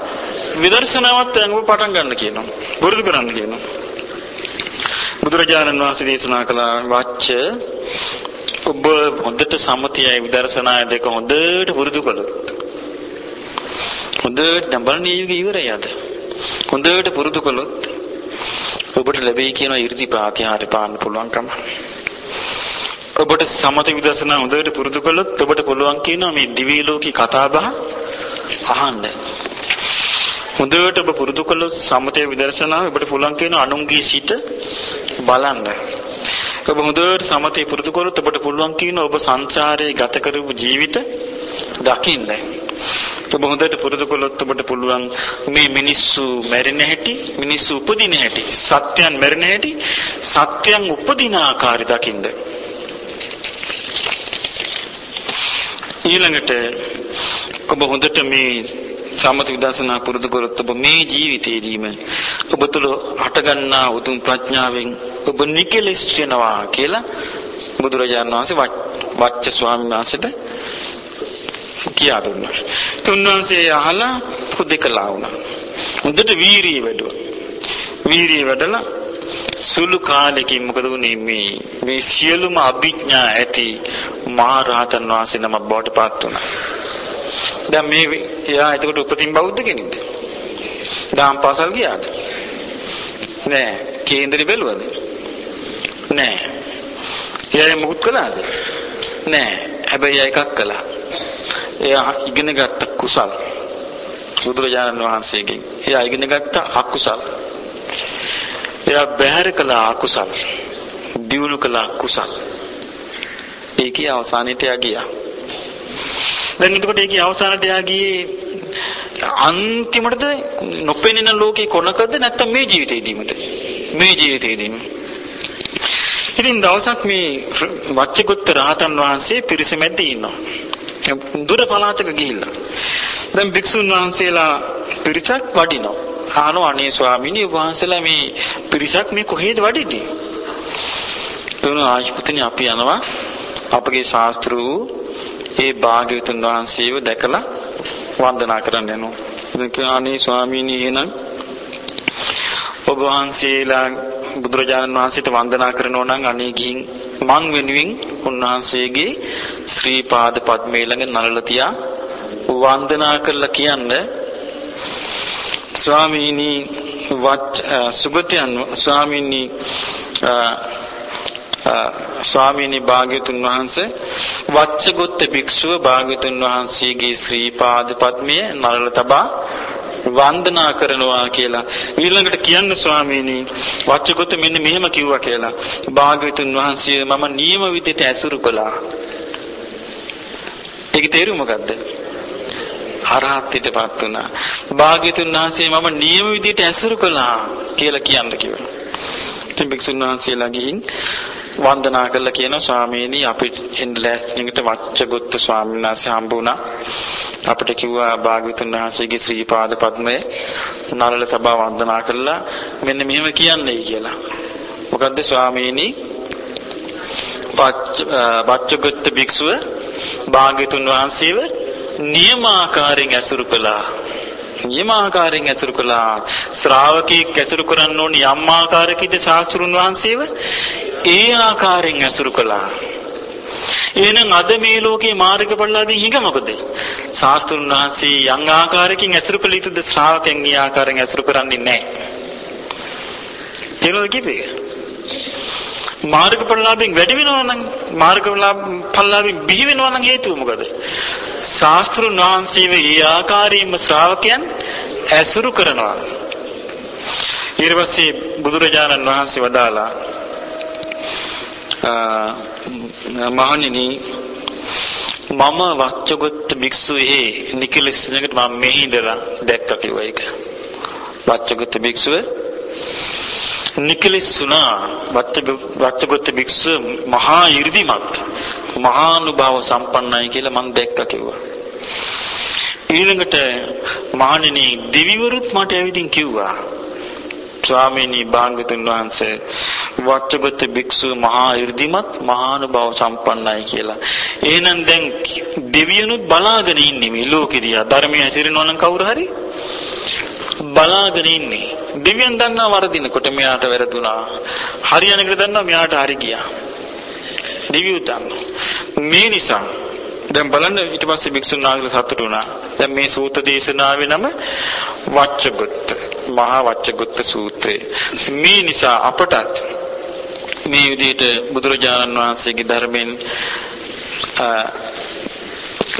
Speaker 1: විදර්ශනාවත් දැන් ඔබ පටන් ගන්න කියනවා. පුරුදු කරන්න කියනවා. බුදුරජාණන් වහන්සේ දේශනා කළ වච්ච ඔබ හොඳට සමතියයි විදර්ශනාය දෙක හොඳට පුරුදු කළොත් හොඳට දඹලන්නේ යුගය ඉවරයි අද හොඳට පුරුදු කළොත් ඔබට ලැබෙයි කියන 이르දි ප්‍රාතිහාර්ය පාන්න පුළුවන්කම ඔබට සමත විදර්ශනා හොඳට පුරුදු කළොත් ඔබට පුළුවන් කියනවා මේ දිවි ලෝකී කතා බහ අහන්න හොඳට ඔබ පුරුදු කළොත් සමතේ විදර්ශනාව ඔබට පුළුවන් කියන අනුන්ගේ සිට බලන්න. ඔබ හොඳට සමතේ පුරුදු කළොත් ඔබට පුළුවන් කියන ඔබ සංසාරේ ගත කරපු ජීවිත දකින්න. ඔබ හොඳට පුරුදු කළොත් ඔබට පුළුවන් මේ මිනිස්සු මැරෙන හැටි, මිනිස්සු උපදින හැටි, සත්‍යයන් මැරෙන හැටි, සත්‍යයන් උපදින ආකාරය දකින්න. ඊළඟට ඔබ හොඳට මේ සමත විදර්ශනා පුරුදු කරොත් ඔබ මේ ජීවිතේදීම ඔබ තුළ හටගන්නා උතුම් ප්‍රඥාවෙන් ඔබ නිකලස් වෙනවා කියලා බුදුරජාණන් වහන්සේ වච්ච ස්වාමීන් වහන්සේට කියා දුන්නා. තුන්වන්සේ අහලා හුදෙකලා වුණා. හොඳට වීරිය වැඩුවා. වීරිය වැඩලා සුළු කාලෙකින් මොකද වුනේ මේ මේ සියලුම අභිඥා ඇති මහා රහතන් වහන්සේ නමක් බවට පත් වුණා. දැන් මේ එයා එතකොට උපතින් බෞද්ධ කෙනෙක්ද? දාම් පාසල් ගියාද? නෑ. කේන්දරෙ බැලුවද? නෑ. එයා මොකුත් කළාද? නෑ. හැබැයි එකක් කළා. එයා ඉගෙන ගත්ත කුසල්. බුදුරජාණන් වහන්සේගෙන්. එයා ඉගෙන ගත්ත අකුසල්. එයා බැහැර කළ අකුසල්. දියුණු කළ කුසල්. ඒකේ අවසානයට එයා ගියා. දැන් එතකොට ඒකේ අවසානට එයා ගියේ අන්තිමටද නොපෙනෙන ලෝකේ කොනකද නැත්නම් මේ ජීවිතේදීමද? මේ ජීවිතේදීම. ඉතින් දවසක් මේ වච්චගොත්ත රහතන් වහන්සේ පිරිස මැද්ද ඉන්නවා. දුර පළාතක ගිහිල්ලා. දැන් භික්ෂුන් වහන්සේලා පිරිසක් වඩිනවා. අහනවා අනේ ස්වාමීනි වහන්සේලා මේ පිරිසක් මේ කොහෙද වඩින්නේ? තුන ආශිපතිනි අපි යනවා අපගේ ශාස්ත්‍රු ඒ භාග්‍යවතුන් වහන්සේව දැකලා වන්දනා කරන්න යනවා. ඉතින් අනේ ස්වාමීනි එහෙනම් ඔබ වහන්සේලා බුදුරජාණන් වහන්සේට වන්දනා කරනවා නම් අනේ ගිහින් මං වෙනුවෙන් උන්වහන්සේගේ ශ්‍රී පාද පද්මේ ළඟ නලල තියා වන්දනා කරලා කියන්න. ස්වාමීනි සුගතයන් ස්වාමීනි ස්වාමීනි භාග්‍යතුන් වහන්සේ වච්චගොත්ත භික්ෂුව භාග්‍යතුන් වහන්සේගේ ශ්‍රී පාද පද්මය නරල තබා වන්දනා කරනවා කියලා. ඊළඟට කියන්න ස්වාමීනි වච්චගොත්ත මෙන්න මෙහෙම කිව්වා කියලා. භාග්‍යතුන් වහන්සේ මම නියම විදිහට ඇසුරු කළා. ඒකේ තේරුම මොකද්ද? අරහත්ත්වයටපත් වුණා. භාග්‍යතුන් වහන්සේ මම නියම විදිහට ඇසුරු කළා කියලා කියන්න කිව්වා. ඉතින් භික්ෂුන් වහන්සේලා ගිහින් වන්දනා කළා කියන ස්වාමීනි අපිට එන්න ලෑස්තිනකට වච්චගොත්ත ස්වාමීන් වහන්සේ හම්බ වුණා. අපිට කිව්වා භාග්‍යවතුන් වහන්සේගේ ශ්‍රී පාද පද්මයේ නරල සභා වන්දනා කළා මෙන්න මෙහෙම කියන්නේ කියලා. මොකද්ද ස්වාමීනි වච්චගොත්ත භික්ෂුව භාග්‍යවතුන් වහන්සේව නියමාකාරයෙන් ඇසුරු කළා. නියමාකාරයෙන් ඇසුරු කළා. ශ්‍රාවකෙක් ඇසුරු කරන්න ඕනි යම් ආකාරයකින්ද ශාස්ත්‍රුන් වහන්සේව? ඒ ආකාරයෙන් ඇසුරු කළා. එහෙනම් අද මේ ලෝකේ මාර්ගඵලලාභී හිඟ මොකද? ශාස්ත්‍රුන් වහන්සේ යම් ආකාරයකින් ඇසුරු කළ යුතුද? ශ්‍රාවකයන් ඒ ආකාරයෙන් ඇසුරු කරන්නේ නැහැ. තේරුණාද කිව්වේ මාර්ගඵලලාභයෙන් වැඩි වෙනවා නම් මාර්ගඵලලාභයෙන් බිහි වෙනවා නම් හේතුව මොකද? ශාස්ත්‍රුන් වහන්සේව ඒ ආකාරයෙන්ම ශ්‍රාවකයන් ඇසුරු කරනවා. ඊට පස්සේ බුදුරජාණන් වහන්සේ වදාලා මහණෙනි මම වච්චගොත්ත භික්ෂුවේ නිකලස්නකට මම මෙහි ඉඳලා දැක්ක කිව්වා ඒක. වච්චගොත්ත භික්ෂුව නිකලෙස්සුනා වත්තගොත්ත භික්ෂුව මහා 이르දිමත් මහානුභාව සම්පන්නයි කියලා මම දැක්කා කිව්වා. ඊළඟට මහණෙනි දෙවිවරුත් මට ඇවිදින් කිව්වා ස්වාමීනි භාග්‍යතුන් වහන්සේ වච්චගත භික්ෂු මහා 이르දිමත් මහානුභාව සම්පන්නයි කියලා. එහෙනම් දැන් දෙවියනුත් බලාගෙන ඉන්නේ මේ ලෝකෙදී. ධර්මයේ හැසිරෙනවා නම් කවුරු හරි බලාගෙන ඉන්නේ. දෙවියන් දන්නා වරදිනකොට මෙයාට වැරදුනා. හරියනකට දන්නා මෙයාට හරි ගියා. දෙවියෝ දන්නවා. මේ නිසා දැන් බලන්න ඊට පස්සේ භික්ෂුන් වහන්සේලා සතුටු වුණා. දැන් මේ සූත්‍ර දේශනාවේ නම වච්චගොත්ත. මහා වච්චගොත්ත සූත්‍රය. මේ නිසා අපටත් මේ විදිහට බුදුරජාණන් වහන්සේගේ ධර්මයෙන්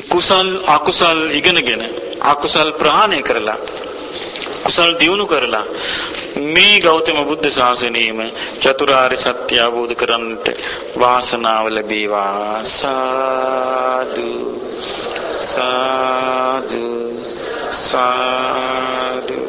Speaker 1: කුසල් අකුසල් ඉගෙනගෙන අකුසල් ප්‍රහාණය කරලා කුසල් දියුණු කරලා මේ ගෞතම බුද්ධ ශාසනයෙම චතුරාර්ය සත්‍ය අවබෝධ කරගන්නට වාසනාව ලැබේවා. සාදු සාදු සාදු.